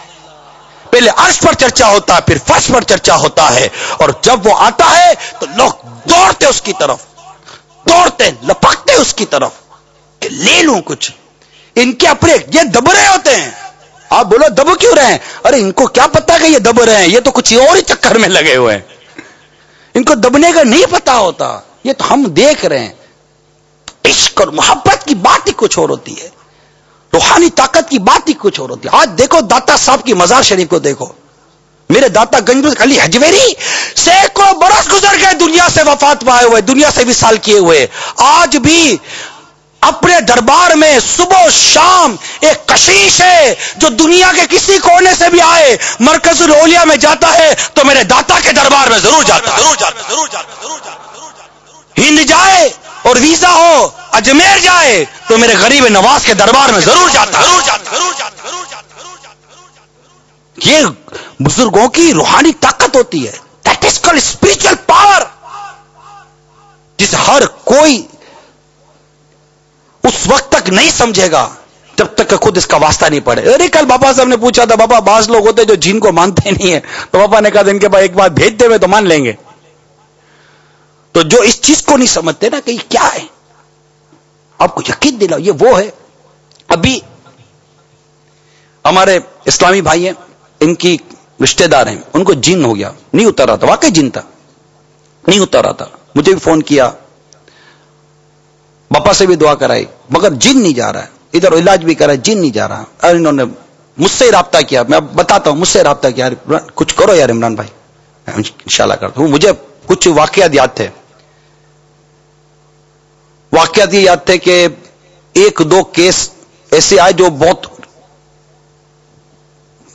C: پہلے عرش پر چرچا ہوتا ہے، پھر فرش پر چرچا ہوتا ہے۔ اور جب وہ آتا ہے تو لوگ دوڑتے اس کی طرف، دوڑتے، لپکتے اس کی طرف۔ کہ لے لوں کچھ۔ ان کے اپنے، یہ دب رہے ہوتے ہیں۔ آپ بولو، دب کیوں رہے ہیں؟ ارے، ان کو کیا پتا کہ یہ دب رہے ہیں؟ یہ تو کچھ اور ہی چکر میں لگے ہوئے ہیں۔ ان کو دبنے کا نہیں پتا ہوتا۔ یہ تو ہم دیکھ رہے ہیں۔ عشق اور محبت کی بات ہی کچھ اور ہوتی ہے۔ روحانی طاقت کی بات ہی کچھ اور ہوتی ہے۔ آج دیکھو داتا صاحب کی مزار شریف کو دیکھو۔ میرے داتا گنج علی حجویری سینکڑوں برس گزر گئے دنیا سے وفات پائے ہوئے، دنیا سے بھی سال کیے ہوئے۔ آج بھی اپنے دربار میں صبح و شام ایک کشیش ہے جو دنیا کے کسی کونے سے بھی آئے، مرکز الاولیاء میں جاتا ہے تو میرے داتا کے دربار میں ضرور جاتا ہے۔ ہند جائے اور ویزا ہو، اجمیر جائے، تو میرے غریب نواز کے دربار میں ضرور جاتا۔ یہ بزرگوں کی روحانی طاقت ہوتی ہے۔ That is call spiritual power جسے ہر کوئی اس وقت تک نہیں سمجھے گا، جب تک کہ خود اس کا واسطہ نہیں پڑے۔ ارے، کل بابا صاحب نے پوچھا تھا، بابا، بعض لوگ ہوتے جو جن کو مانتے نہیں ہیں، تو بابا نے کہا ان کے پاس ایک بات بھیج دے ہوئے تو مان لیں گے۔ تو جو اس چیز کو نہیں سمجھتے نا کہ یہ کیا ہے؟ آپ کو یقین دلاؤ، یہ وہ ہے۔ ابھی ہمارے اسلامی بھائی ہیں، ان کی رشتے دار ہیں۔ ان کو جن ہو گیا۔ نہیں اتر رہا تھا، واقعی جن تھا۔ نہیں اتر رہا تھا۔ مجھے بھی فون کیا۔ باپا سے بھی دعا کرائی، مگر جن نہیں جا رہا ہے۔ ادھر علاج بھی کرا جن نہیں جا رہا۔ اور انہوں نے مجھ سے رابطہ کیا۔ میں بتاتا ہوں، مجھ سے رابطہ کیا۔ کچھ کرو یار عمران بھائی۔ ان شاء اللہ کرتا ہوں۔ مجھے کچھ واقعات یاد تھے۔ واقعات یہ یاد تھے کہ ایک دو کیس ایسے آئے جو بہت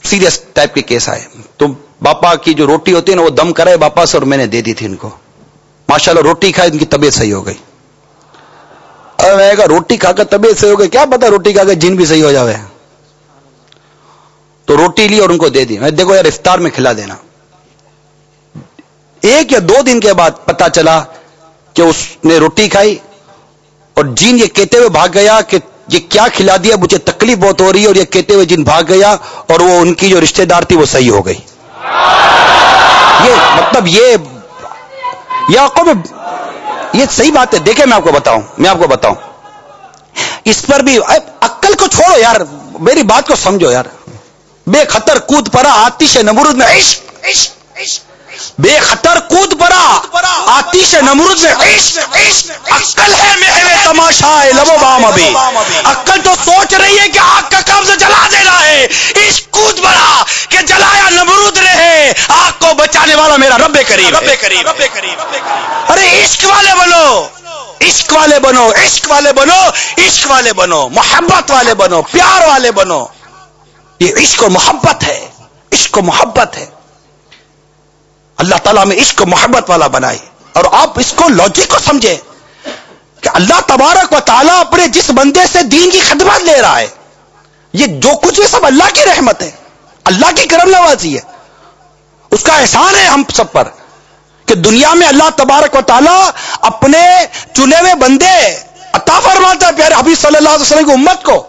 C: سیریس ٹائپ کے کیس آئے۔ تو باپا کی جو روٹی ہوتی ہے نا وہ دم کرے باپا سے اور میں نے دے دی تھی ان کو۔ ماشاء اللہ روٹی کھائے ان کی طبیعت صحیح ہو گئی۔ اور میں کہا روٹی کھا کر طبیعت صحیح ہو گئی۔ کیا پتا روٹی کھا کے جن بھی صحیح ہو جاوے۔ تو روٹی لی اور ان کو دے دی۔ میں دیکھو یار افطار میں کھلا دینا۔ ایک یا دو دن کے بعد پتا چلا کہ اس نے روٹی کھائی۔ اور جین یہ کہتے ہوئے بھاگ گیا کہ یہ کیا کھلا دیا، مجھے تکلیف بہت ہو رہی ہے اور یہ کہتے ہوئے جن بھاگ گیا اور وہ ان کی جو رشتہ دار تھی وہ صحیح ہو گئی۔ یہ مطلب یہ یہ یہ صحیح بات ہے۔ دیکھیں میں آپ کو بتاؤں، میں آپ کو بتاؤں۔ اس پر بھی عقل کو چھوڑو یار، میری بات کو سمجھو یار۔ بے خطر کود پڑا آتیش نمرود میں، عشق عشق عشق۔ بے خطر کود پڑا آتیش نمرود میں عقل ہے محو تماشا ہے لبو بام ابھی۔ عقل تو سوچ رہی ہے کہ آگ کا قبض جلا دینا ہے۔ عشق کود پڑا کہ جلایا نمرود رہے آگ کو بچانے والا میرا رب کریم رب کریم ارے عشق والے بنو، عشق والے بنو، عشق والے بنو، عشق والے بنو، محبت والے بنو، پیار والے بنو۔ یہ عشق و محبت ہے، عشق و محبت ہے۔ اللہ تعالیٰ میں عشق و محبت والا بنائے اور آپ اس کو لوجک کو سمجھے کہ اللہ تبارک و تعالیٰ اپنے جس بندے سے دین کی خدمت لے رہا ہے، یہ جو کچھ بھی سب اللہ کی رحمت ہے، اللہ کی کرم نوازی ہے، اس کا احسان ہے ہم سب پر کہ دنیا میں اللہ تبارک و تعالیٰ اپنے چنے ہوئے بندے عطا فرماتا ہے، پیارے حبیب صلی اللہ علیہ وسلم کی امت کو۔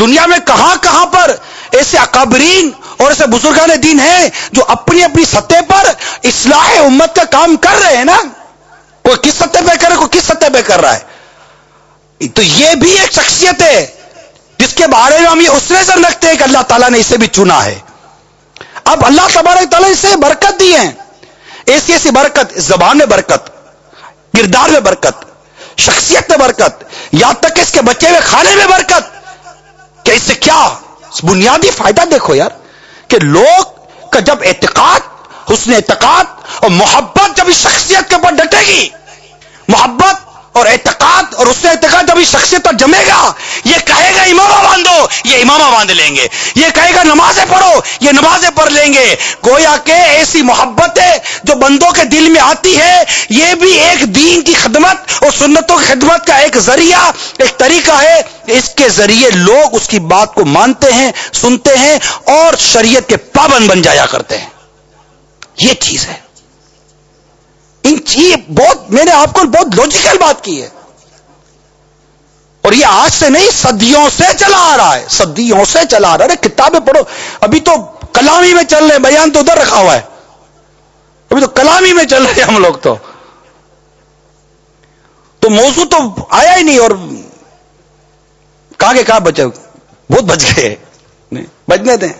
C: دنیا میں کہاں کہاں پر ایسے اکابرین اور ایسے بزرگان دین ہیں جو اپنی اپنی سطح پر اصلاح امت کا کام کر رہے ہیں نا؟ کوئی کس سطح پہ کر رہا ہے، کوئی کس سطح پہ کر رہا ہے؟ تو یہ بھی ایک شخصیت ہے جس کے بارے میں ہم یہ اس نظر رکھتے ہیں کہ اللہ تعالیٰ نے اسے بھی چنا ہے۔ اب اللہ تبارک تعالیٰ اسے برکت دی ہے۔ ایسی ایسی برکت، زبان میں برکت، کردار میں برکت، شخصیت میں برکت یا تک کہ اس کے بچے ہوئے کھانے میں برکت۔ کہ اس سے کیا بنیادی فائدہ دیکھو یار، کہ لوگ کا جب اعتقاد، حسن اعتقاد اور محبت جب اس شخصیت کے اوپر ڈٹے گی، محبت اور اعتقاد اور اس نے اعتقاد جب شخصیت پر جمے گا، یہ کہے گا امامہ باندھو، یہ امامہ باندھ لیں گے۔ یہ کہے گا نمازیں پڑھو، یہ نمازیں پڑھ لیں گے۔ گویا کہ ایسی محبت ہے جو بندوں کے دل میں آتی ہے۔ یہ بھی ایک دین کی خدمت اور سنتوں کی خدمت کا ایک ذریعہ، ایک طریقہ ہے۔ اس کے ذریعے لوگ اس کی بات کو مانتے ہیں، سنتے ہیں اور شریعت کے پابند بن جایا کرتے ہیں۔ یہ چیز ہے۔ ان چیز بہت میں نے آپ کو بہت لوجیکل بات کی ہے۔ اور یہ آج سے نہیں، صدیوں سے چلا آ رہا ہے۔ صدیوں سے چلا آ رہا ہے۔ کتابیں پڑھو۔ ابھی تو کلامی میں چل رہے بیان تو ادھر رکھا ہوا ہے۔ ابھی تو کلامی میں چل رہے ہم لوگ تو۔ تو موضوع تو آیا ہی نہیں اور کہاں کے کہاں بچے بہت بچ گئے بچنے دیں۔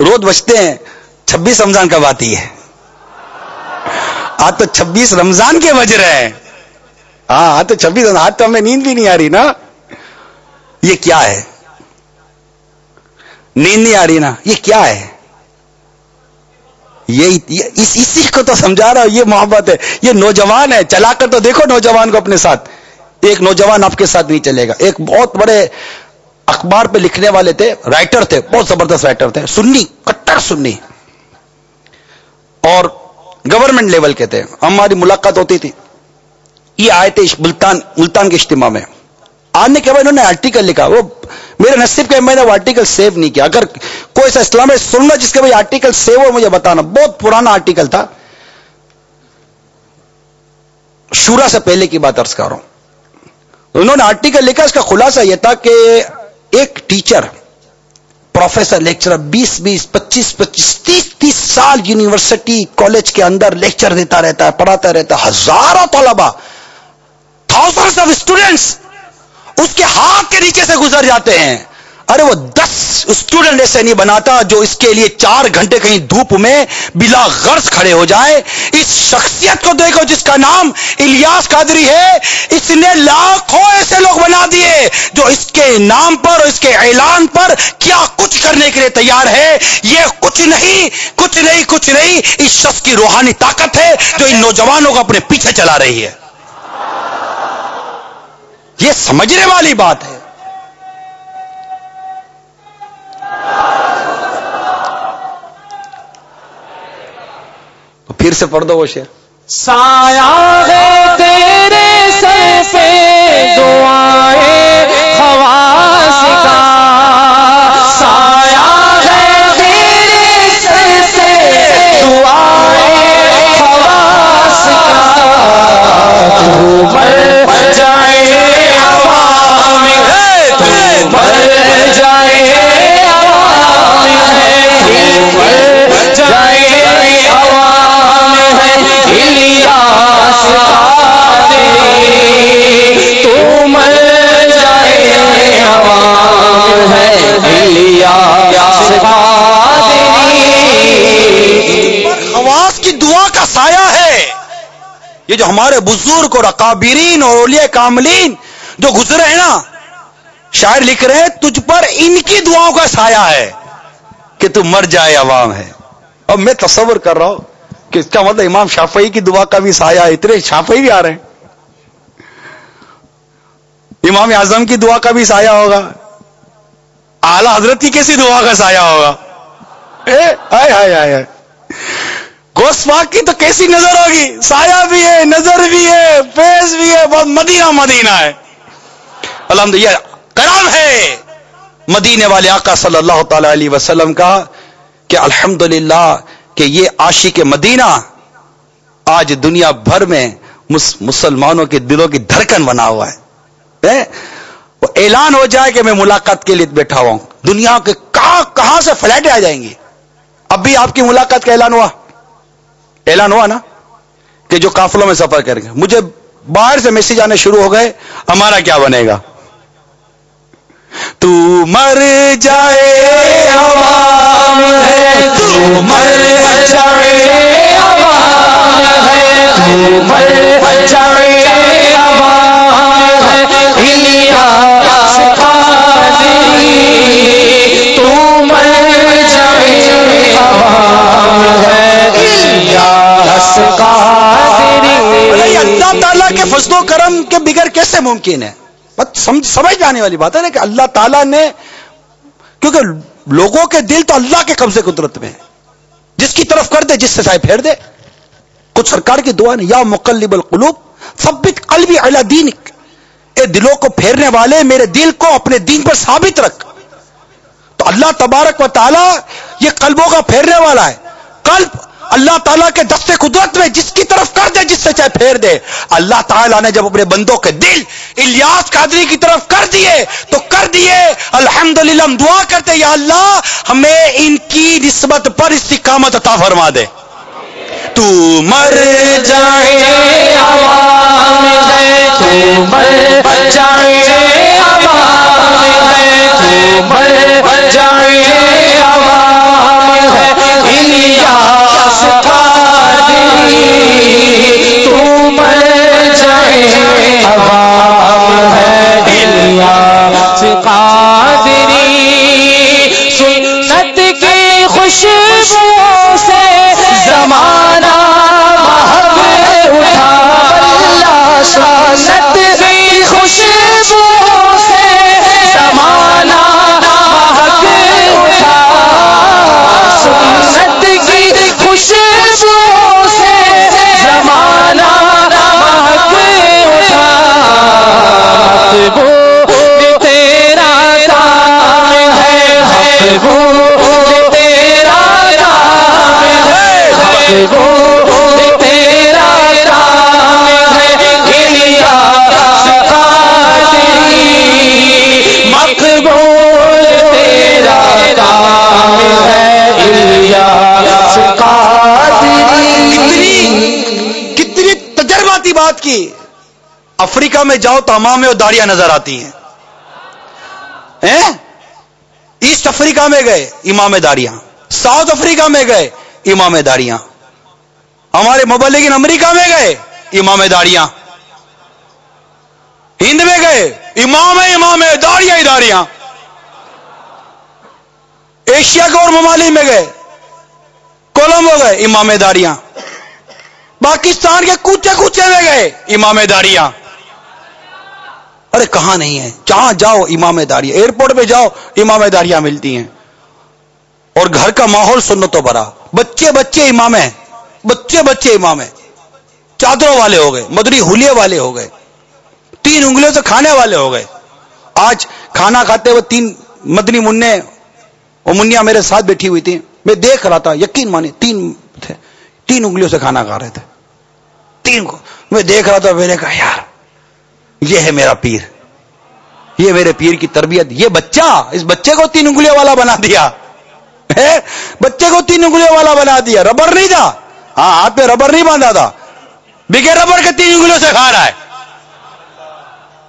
C: روز بچتے ہیں۔ چھبیس رمضان کب آتی ہے۔ آج تو چھبیس رمضان کے بج رہے ہیں۔ ہاں آج تو چھبیس آج تو ہمیں نیند بھی نہیں آ رہی نا۔ یہ کیا ہے؟ نیند نہیں آ رہی نا، یہ کیا ہے؟ یہ اسی کو تو سمجھا رہا ہوں، یہ محبت ہے۔ یہ نوجوان ہے، چلا کر تو دیکھو نوجوان کو اپنے ساتھ۔ ایک نوجوان آپ کے ساتھ نہیں چلے گا۔ ایک بہت بڑے اخبار پہ لکھنے والے تھے، رائٹر تھے، بہت زبردست رائٹر تھے، سنی، کٹر سنی۔ اور گورنمنٹ لیول کے تھے ہماری ملاقات ہوتی تھی۔ یہ آئے تھے ملتان ملتان کے اجتماع میں۔ آنے کے بعد انہوں نے آرٹیکل لکھا۔ وہ میرے نصیب کے میں نے وہ آرٹیکل سیو نہیں کیا۔ اگر کوئی ایسا اسلام ہے سننا جس کے بھائی آرٹیکل سیو ہو، مجھے بتانا۔ بہت پرانا آرٹیکل تھا۔ شورا سے پہلے کی بات ارض کر رہا ہوں۔ انہوں نے آرٹیکل لکھا۔ اس کا خلاصہ یہ تھا کہ ایک ٹیچر پروفیسر لیکچرر بیس بیس پچیس پچیس تیس تیس سال یونیورسٹی کالج کے اندر لیکچر دیتا رہتا ہے، پڑھاتا رہتا ہے۔ ہزاروں طلبا تھاؤزنڈ آف اسٹوڈینٹس اس کے ہاتھ کے نیچے سے گزر جاتے ہیں۔ ارے وہ دس اسٹوڈنٹ ایسے نہیں بناتا جو اس کے لیے چار گھنٹے کہیں دھوپ میں بلا غرض کھڑے ہو جائے۔ اس شخصیت کو دیکھو جس کا نام الیاس قادری ہے۔ اس نے لاکھوں ایسے لوگ بنا دیے جو اس کے نام پر اور اس کے اعلان پر کیا کچھ کرنے کے لیے تیار ہے۔ یہ کچھ نہیں کچھ نہیں کچھ نہیں۔ اس شخص کی روحانی طاقت ہے جو ان نوجوانوں کو اپنے پیچھے چلا رہی ہے۔ یہ سمجھنے والی بات ہے۔ پھر سے پڑھ دو وہ شعر۔
A: سایہ ہے تیرے سر سے دعائیں خواص کا سایہ ہے تیرے سر دعائیں خواص کا تو ہے الیاس قادری
C: خواص کی دعا کا سایہ ہے۔ یہ جو ہمارے بزرگ اور اکابرین اور اولیاء کاملین جو گزرے ہیں نا، شاعر لکھ رہے ہیں، تجھ پر ان کی دعاؤں کا سایہ ہے کہ تو مر جائے عوام ہے۔ اب میں تصور کر رہا ہوں کہ اس کا مطلب امام شافعی کی دعا کا بھی سایہ ہے، اتنے شافعی بھی آ رہے ہیں۔ امام اعظم کی دعا کا بھی سایہ ہوگا۔ اعلی حضرت کی کیسی دعا کا سایہ ہوگا؟ اے آئے آئے آئے آئے گوس پاک کی تو کیسی نظر ہوگی؟ سایہ بھی ہے، نظر بھی ہے، فیض بھی ہے، بہت مدینہ مدینہ ہے۔ الحمد یہ کرام ہے۔ مدینے والے آقا صلی اللہ تعالی علیہ وسلم کا کہ الحمد کہ یہ عاشق مدینہ آج دنیا بھر میں مسلمانوں کے دلوں کی دھڑکن بنا ہوا ہے۔ وہ اعلان ہو جائے کہ میں ملاقات کے لیے بیٹھا ہوا ہوں۔ دنیا کے کہاں کہاں سے فلیٹیں آ جائیں گی؟ اب بھی آپ کی ملاقات کا اعلان ہوا۔ اعلان ہوا نا کہ جو قافلوں میں سفر کریں گے مجھے باہر سے میسج آنے شروع ہو گئے، ہمارا کیا بنے گا؟ تو مر جائے عوام ہے، تو مر
A: جائے عوام ہے، تو مر جائے
C: بھائی اللہ تعالیٰ کے فضل و کرم کے بغیر کیسے ممکن ہے؟ بس سمجھ سمجھ جانے والی بات ہے نا کہ اللہ تعالیٰ نے کیونکہ لوگوں کے دل تو اللہ کے قبضے قدرت میں ہے۔ جس کی طرف کر دے، جس سے چاہے پھیر دے۔ کچھ سرکار کی دعا نہیں یا مقلب القلوب، ثبت قلبی علی دینک۔ اے دلوں کو پھیرنے والے، میرے دل کو اپنے دین پر ثابت رکھ۔ تو اللہ تبارک و تعالی یہ قلبوں کا پھیرنے والا ہے۔ قلب اللہ تعالیٰ کے دستے قدرت میں جس کی طرف کر دے، جس سے چاہے پھیر دے۔ اللہ تعالیٰ نے جب اپنے بندوں کے دل الیاس قادری کی طرف کر دیے، تو کر دیے۔ الحمدللہ ہم دعا کرتے یا اللہ، ہمیں ان کی نسبت پر استقامت عطا فرما دے۔ تو مر
A: جائے تو مر جائے تو مر جائے قادری سنت کی خوشبو سے
C: زمان افریقہ میں جاؤ تو امامے اور داڑیاں نظر آتی ہیں۔ ایسٹ افریقہ میں گئے، امام داڑیاں۔ ساؤتھ افریقہ میں گئے، امام داڑیاں۔ ہمارے مبلغین امریکہ میں گئے، امام داڑیاں۔ ہند میں گئے، امام امام داڑیاں داڑیاں۔ ایشیا کے اور ممالک میں گئے، کولمبو گئے، امام داڑیاں۔ پاکستان کے کوچے کوچے میں گئے، امام داڑیاں۔ ارے کہاں نہیں ہے؟ جہاں جاؤ، امام داڑیاں ایئرپورٹ پہ جاؤ، امام داڑیاں ملتی ہیں۔ اور گھر کا ماحول سنو تو بڑا بچے بچے امام ہیں۔ بچے بچے امام ہیں۔ چادروں والے ہو گئے، مدری ہولیے والے ہو گئے۔ تین انگلیوں سے کھانے والے ہو گئے۔ آج کھانا کھاتے ہوئے تین مدنی منع اور منیا میرے ساتھ بیٹھی ہوئی تھی۔ میں دیکھ رہا تھا، یقین مانے، تین تھے۔ تین انگلیوں سے کھانا کھا رہے تھے۔ تین کو میں دیکھ رہا تھا، میں نے کہا، یار یہ ہے میرا پیر۔ یہ میرے پیر کی تربیت۔ یہ بچہ اس بچے کو تین انگلیوں والا بنا دیا۔ بچے کو تین انگلیوں والا بنا دیا۔ ربر نہیں تھا۔ ہاں ہاتھ پہ ربر نہیں باندھا تھا۔ بغیر ربر کے تین انگلیوں سے کھا رہا ہے۔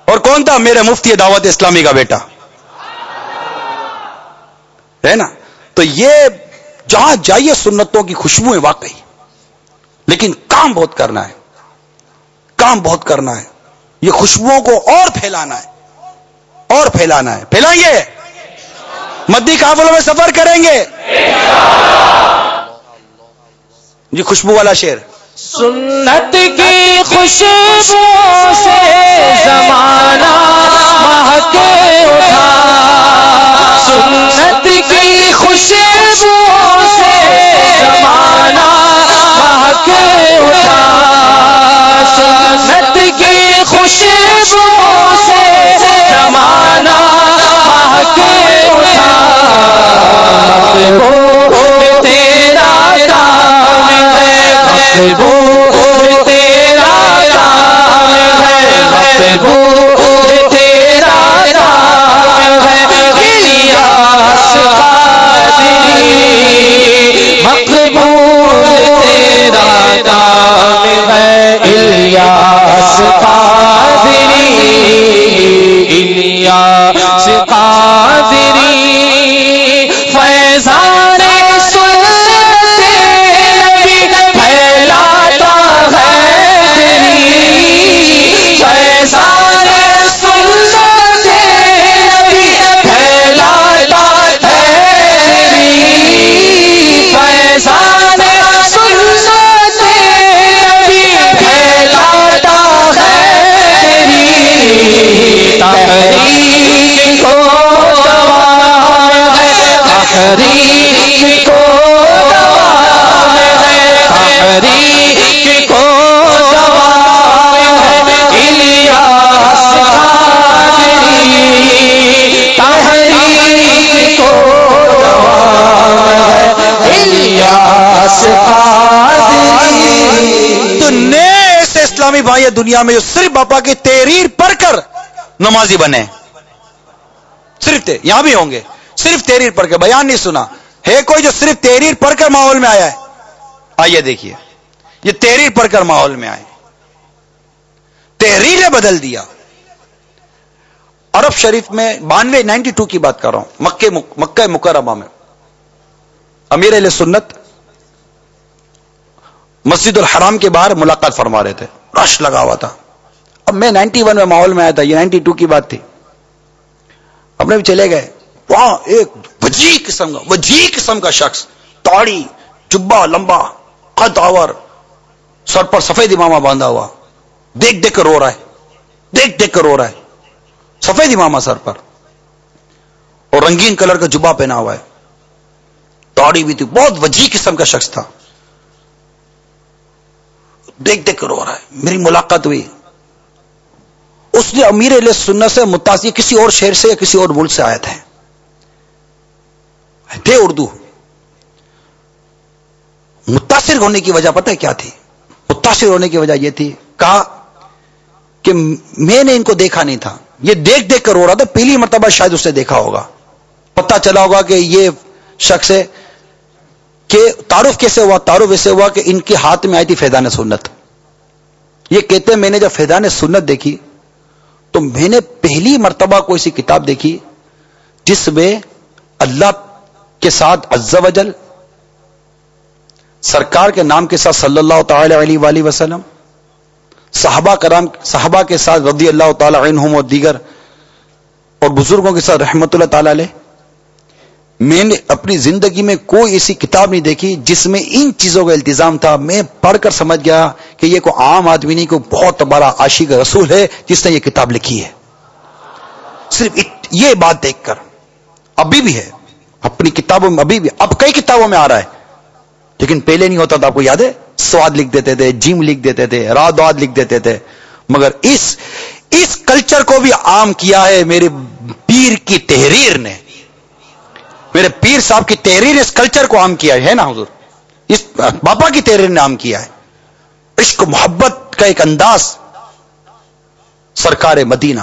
C: اور کون تھا؟ میرے مفتی دعوت اسلامی کا بیٹا۔ ہے نا؟ تو یہ جہاں جائیے سنتوں کی خوشبو ہے واقعی۔ لیکن کام بہت کرنا ہے۔ کام بہت کرنا ہے۔ یہ خوشبوؤں کو اور پھیلانا ہے۔ اور پھیلانا ہے۔ پھیلائیں گے؟ مدی قافلوں میں سفر کریں گے؟ جی خوشبو والا شیر
A: سنت کی خوشبو سے زمانہ مہک اٹھا۔ سنت کی خوشبو سے زمانہ مہک اٹھا۔ خوشبو سے زمانہ مہک اٹھا۔ تیرا کام ہے تیرا کام ہے وہ تیرا کام ہے۔ الیاس قادری مقبول تیرا کام قادری فیضان سنت نبی پھیلاتا ہے تیری۔ فیضان سنت نبی پھیلاتا ہے تیری۔ فیضان سنت نبی پھیلاتا ہے تیری۔ تحریک کو تحریک کو تحریک کو الیاس
C: تو نئے ایسے اسلامی بھائی دنیا میں جو صرف باپا کی تحریر پڑھ کر نمازی بنے، صرف یہاں بھی ہوں گے۔ صرف تحریر پڑھ کے، بیان نہیں سنا۔ ہے کوئی جو صرف تحریر پڑھ کر ماحول میں آیا ہے؟ آئیے دیکھیے۔ یہ تحریر پڑھ کر ماحول میں آئے۔ تحریر بدل دیا۔ عرب شریف میں بانوے، نائنٹی ٹو کی بات کر رہا ہوں۔ مکے مکہ مکرمہ میں۔ امیر علیہ سنت مسجد الحرام کے باہر ملاقات فرما رہے تھے۔ رش لگا ہوا تھا۔ اب میں نائنٹی ون میں ماحول میں آیا تھا، یہ نائنٹی ٹو کی بات تھی۔ اپنے بھی چلے گئے۔ وہاں ایک وجی قسم کا وجی قسم کا شخص تاڑی چبا لمبا قد، آور، سر پر سفید امامہ باندھا ہوا۔ دیکھ دیکھ کر رو رہا ہے۔ دیکھ دیکھ کر رو رہا ہے۔ سفید امامہ سر پر۔ اور رنگین کلر کا جبا پہنا ہوا ہے۔ تاڑی بھی تھی بہت وجی قسم کا شخص تھا۔ دیکھ دیکھ کر رو رہا ہے۔ میری ملاقات ہوئی۔ اس نے امیر علیہ سنت سے متاثر کسی اور شہر سے یا کسی اور ملک سے آئے تھے تھے اردو۔ متاثر ہونے کی وجہ پتہ کیا تھی؟ متاثر ہونے کی وجہ یہ تھی، کہا کہ میں نے ان کو دیکھا نہیں تھا۔ یہ دیکھ دیکھ کر رو رہا تھا، پہلی مرتبہ شاید اس نے دیکھا ہوگا۔ پتا چلا ہوگا کہ یہ شخص ہے کہ تعارف کیسے ہوا؟ تعارف ایسے ہوا کہ ان کے ہاتھ میں آئی تھی فیضان سنت۔ یہ کہتے ہیں، میں نے جب فیضان سنت دیکھی تو میں نے پہلی مرتبہ کوئی سی کتاب دیکھی جس میں اللہ کے ساتھ عز و جل، سرکار کے نام کے ساتھ صلی اللہ تعالی علیہ وآلہ وسلم، صحابہ کرام، صحابہ کے ساتھ رضی اللہ تعالی عنہم اور دیگر اور بزرگوں کے ساتھ رحمت اللہ تعالی علیہ، میں نے اپنی زندگی میں کوئی ایسی کتاب نہیں دیکھی جس میں ان چیزوں کا التظام تھا۔ میں پڑھ کر سمجھ گیا کہ یہ کوئی عام آدمی نہیں، کوئی بہت بڑا عاشق رسول ہے جس نے یہ کتاب لکھی ہے۔ صرف یہ بات دیکھ کر، ابھی بھی ہے۔ اپنی کتابوں میں، ابھی بھی، اب کئی کتابوں میں آ رہا ہے۔ لیکن پہلے نہیں ہوتا تھا آپ کو یاد ہے؟ سواد لکھ دیتے تھے، جیم لکھ دیتے تھے رات واد لکھ دیتے تھے۔ مگر اس اس کلچر کو بھی عام کیا ہے میرے پیر کی تحریر نے۔ میرے پیر صاحب کی تحریر اس کلچر کو عام کیا ہے نا حضور؟ اس باپا کی تحریر نے عام کیا ہے۔ عشق محبت کا ایک انداز۔ سرکار مدینہ،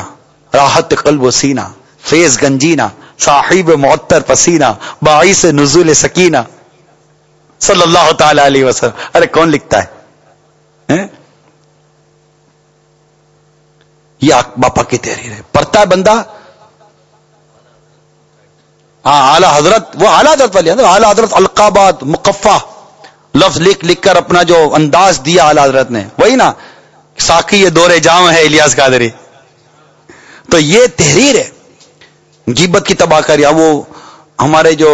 C: راحت قلب و سینہ، فیض گنجینا صاحب معطر پسینہ، باعث نزول سکینہ۔ صلی اللہ تعالی علیہ وسلم۔ ارے، کون لکھتا ہے؟ یہ باپا کی تحریر ہے۔ پڑھتا ہے بندہ؟ ہاں اعلی حضرت، وہ اعلی حضرت والی اعلی حضرت القابات مقفا لفظ لکھ لکھ کر اپنا جو انداز دیا اعلی حضرت نے۔ وہی نا ساکی یہ دورے جام ہے الیاس قادری۔ تو یہ تحریر ہے۔ گیبت کی تباہ کر وہ ہمارے جو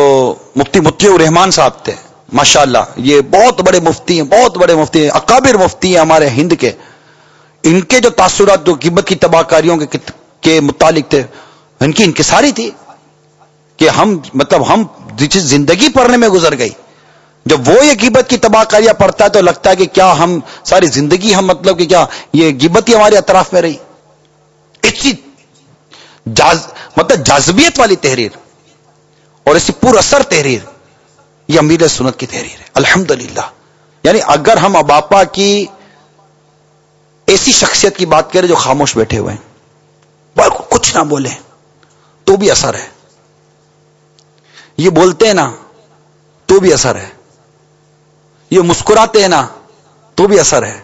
C: مفتی مفتی الرحمان صاحب تھے ماشاء اللہ یہ بہت بڑے مفتی ہیں، بہت بڑے مفتی ہیں، اکابر مفتی ہیں ہمارے ہند کے۔ ان کے جو تاثرات، جو گیبت کی تباہ کاریوں کے متعلق تھے، ان کی انکساری تھی کہ ہم مطلب ہم زندگی پڑھنے میں گزر گئی جب وہ یہ گیبت کی تباہ کاریاں پڑھتا ہے تو لگتا ہے کہ کیا ہم ساری زندگی ہم مطلب کہ کیا یہ گیبت ہی ہمارے اطراف میں رہی۔ اتنی جاز مطلب جازبیت والی تحریر اور ایسی پر اثر تحریر، یہ امیر سنت کی تحریر ہے۔ الحمد یعنی اگر ہم اباپا کی ایسی شخصیت کی بات کریں جو خاموش بیٹھے ہوئے ہیں کچھ نہ بولیں، تو بھی اثر ہے۔ یہ بولتے ہیں نا، تو بھی اثر ہے۔ یہ مسکراتے ہیں نا، تو بھی اثر ہے۔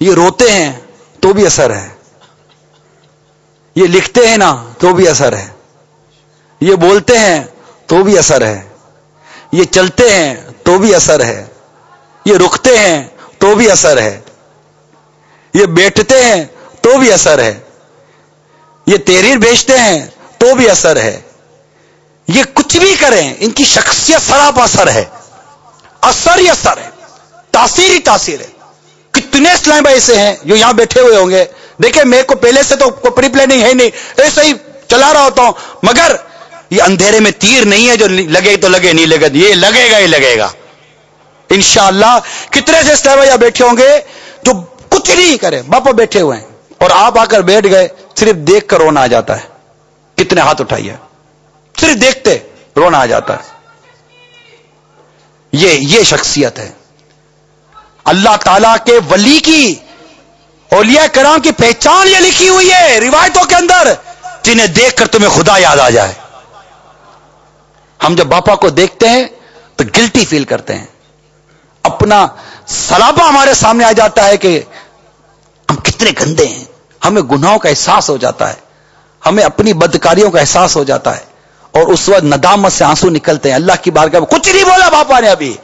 C: یہ روتے ہیں، تو بھی اثر ہے۔ یہ لکھتے ہیں نا تو بھی اثر ہے۔ یہ بولتے ہیں تو بھی اثر ہے۔ یہ چلتے ہیں تو بھی اثر ہے۔ یہ رکتے ہیں تو بھی اثر ہے۔ یہ بیٹھتے ہیں تو بھی اثر ہے۔ یہ تحریر بیچتے ہیں تو بھی اثر ہے۔ یہ کچھ بھی کریں ان کی شخصیت سراپ اثر ہے۔ اثر ہی اثر ہے۔ تاثیر ہی تاثیر ہے۔ کتنے اسلام ایسے ہیں جو یہاں بیٹھے ہوئے ہوں گے دیکھیں میرے کو پہلے سے تو پری پلاننگ ہے نہیں ایسے ہی چلا رہا ہوتا ہوں۔ مگر یہ اندھیرے میں تیر نہیں ہے جو لگے تو لگے، نہیں لگے یہ لگے گا ہی لگے گا۔ انشاءاللہ کتنے سے اسلام بیٹھے ہوں گے جو کچھ نہیں کرے باپا بیٹھے ہوئے ہیں۔ اور آپ آ کر بیٹھ گئے، صرف دیکھ کر رونا آ جاتا ہے۔ کتنے ہاتھ اٹھائیے صرف دیکھتے رونا آ جاتا ہے۔ یہ یہ شخصیت ہے۔ اللہ تعالی کے ولی کی اولیاء کرام کی پہچان یہ لکھی ہوئی ہے روایتوں کے اندر جنہیں دیکھ کر تمہیں خدا یاد آ جائے۔ ہم جب باپا کو دیکھتے ہیں تو گلٹی فیل کرتے ہیں۔ اپنا سلابا ہمارے سامنے آ جاتا ہے کہ ہم کتنے گندے ہیں۔ ہمیں گناہوں کا احساس ہو جاتا ہے۔ ہمیں اپنی بدکاریوں کا احساس ہو جاتا ہے۔ اور اس وقت ندامت سے آنسو نکلتے ہیں۔ اللہ کی بارگاہ میں کچھ نہیں بولا باپا نے ابھی۔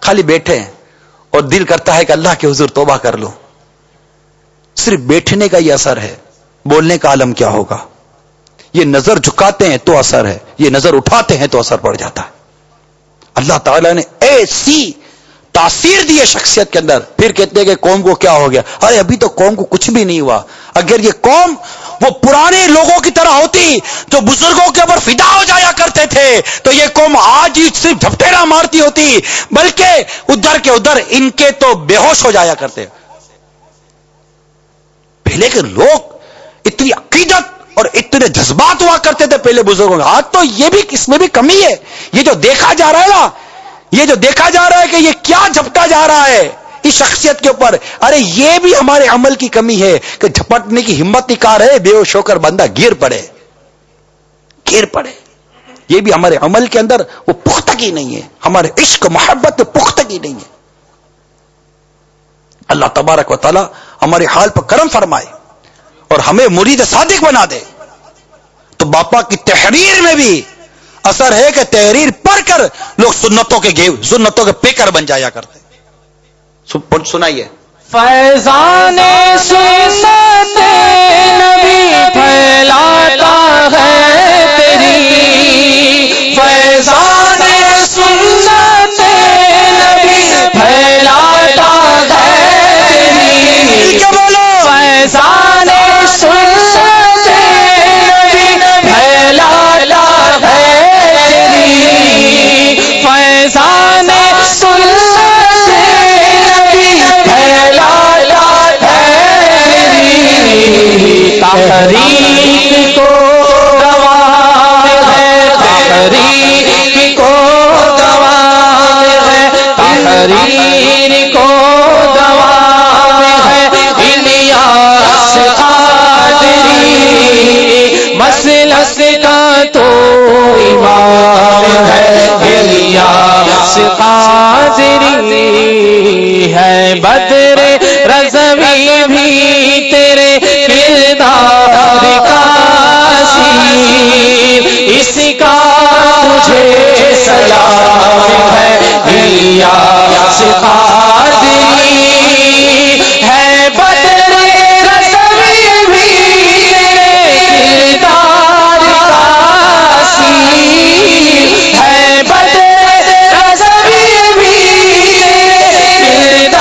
C: خالی بیٹھے ہیں اور دل کرتا ہے کہ اللہ کے حضور توبہ کر لو صرف بیٹھنے کا یہ اثر ہے۔ بولنے کا عالم کیا ہوگا؟ یہ نظر جھکاتے ہیں تو اثر ہے، یہ نظر اٹھاتے ہیں تو اثر پڑ جاتا ہے۔ اللہ تعالیٰ نے ایسی تاثیر دی ہے شخصیت کے اندر۔ پھر کہتے ہیں کہ قوم کو کیا ہو گیا؟ ارے ابھی تو قوم کو کچھ بھی نہیں ہوا۔ اگر یہ قوم وہ پرانے لوگوں کی طرح ہوتی، جو بزرگوں کے اوپر فدا ہو جایا کرتے تھے، تو یہ قوم آج ہی صرف جھپٹیرا مارتی ہوتی، بلکہ ادھر کے ادھر ان کے تو بے ہوش ہو جایا کرتے۔ پہلے کے لوگ اتنی عقیدت اور اتنے جذبات ہوا کرتے تھے پہلے بزرگوں آج تو یہ بھی اس میں بھی کمی ہے۔ یہ جو دیکھا جا رہا ہے نا، یہ جو دیکھا جا رہا ہے کہ یہ کیا جھپٹا جا رہا ہے اس شخصیت کے اوپر۔ ارے، یہ بھی ہمارے عمل کی کمی ہے کہ جھپٹنے کی ہمت نکار ہے، بے ہوش ہو کر بندہ گر پڑے۔ گر پڑے۔ یہ بھی ہمارے عمل کے اندر وہ پختگی نہیں ہے۔ ہمارے عشق، محبت میں پختگی نہیں ہے۔ اللہ تبارک و تعالی ہمارے حال پر کرم فرمائے اور ہمیں مرید صادق بنا دے۔ تو باپا کی تحریر میں بھی اثر ہے کہ تحریر پڑھ کر لوگ سنتوں کے گیو سنتوں کے پیکر بن جایا کرتے۔ سنائیے۔
A: فیضان سنت نبی پھیلاتا ہے۔ تحریک کو دوام ہے، تحریک کو دوام ہے، تحریر کو دوام ہے۔ الیاس قادری مسلس کا تو امام ہے۔ الیاس قادری ہے، بدر رضوی بھی تجھے سلام ہے الیاس قادری ہے بدر رضوی کردار ہے بدر رضوی بھی کردار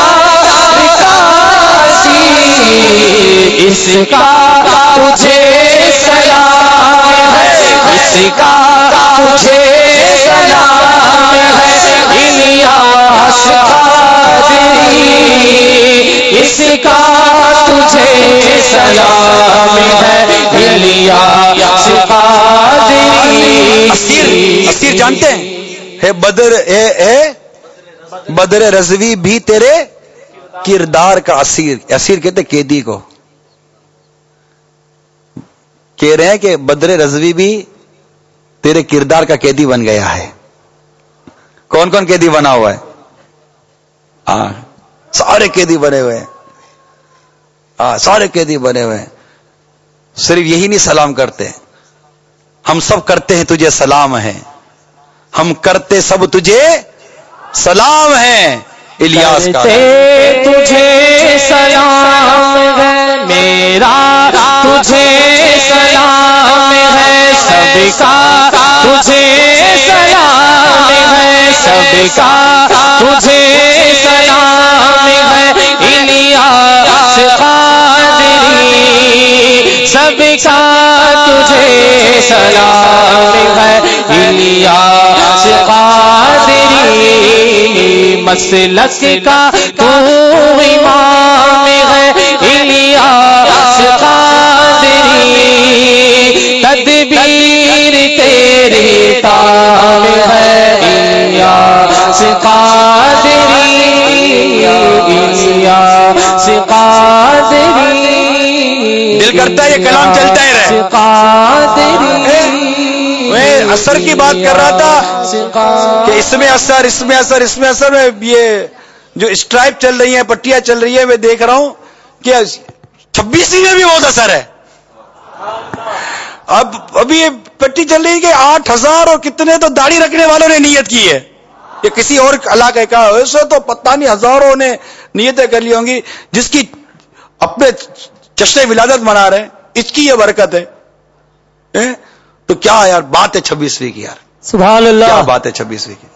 A: اس کا تجھے سلام ہے، اس کا تجھے الیاس قادری اس کا تجھے سلام ہے الیاس قادری
C: اسیر اسیر جانتے ہیں؟ ہے بدر، اے اے، بدر رضوی بھی تیرے کردار کا اسیر۔ اسیر کہتے قیدی کو۔ کہہ رہے ہیں کہ بدر رضوی بھی تیرے کردار کا قیدی بن گیا ہے۔ کون کون قیدی بنا ہوا ہے؟ ہاں سارے قیدی بنے ہوئے ہیں۔ ہاں سارے قیدی بنے ہوئے ہیں۔ صرف یہی نہیں سلام کرتے۔ ہم سب کرتے ہیں تجھے سلام ہے ہم کرتے سب تجھے سلام ہے الیاس کا
A: تجھے سلام میرا۔ تجھے سلام سب کا تجھے سلام ہے سب کا تجھے سلام ہے۔ الیاس قادری سب کا تجھے سلام ہے۔ الیاس قادری، مسلک کا تو امام ہے۔ الیاس قادری قادری
C: دل کرتا ہے یہ کلام چلتا ہی رہے۔ میں اثر کی بات کر رہا تھا کہ اس میں اثر، اس میں اثر، اس میں اثر، میں یہ جو اسٹرائپ چل رہی ہیں، پٹیاں چل رہی ہیں، میں دیکھ رہا ہوں کہ چھبیسویں میں بھی بہت اثر ہے۔ اب، ابھی یہ پٹی چل رہی ہے کہ آٹھ ہزار اور کتنے تو داڑھی رکھنے والوں نے نیت کی ہے۔ یہ کسی اور علاقے کا ایسے تو پتہ نہیں ہزاروں نے نیتیں کر لی ہوں گی جس کی اپنے جشن ولادت منا رہے ہیں اس کی یہ برکت ہے؟ تو کیا یار بات ہے چھبیسویں کی یار۔
A: سبحان
C: کیا
A: اللہ۔
C: بات ہے چھبیسویں کی؟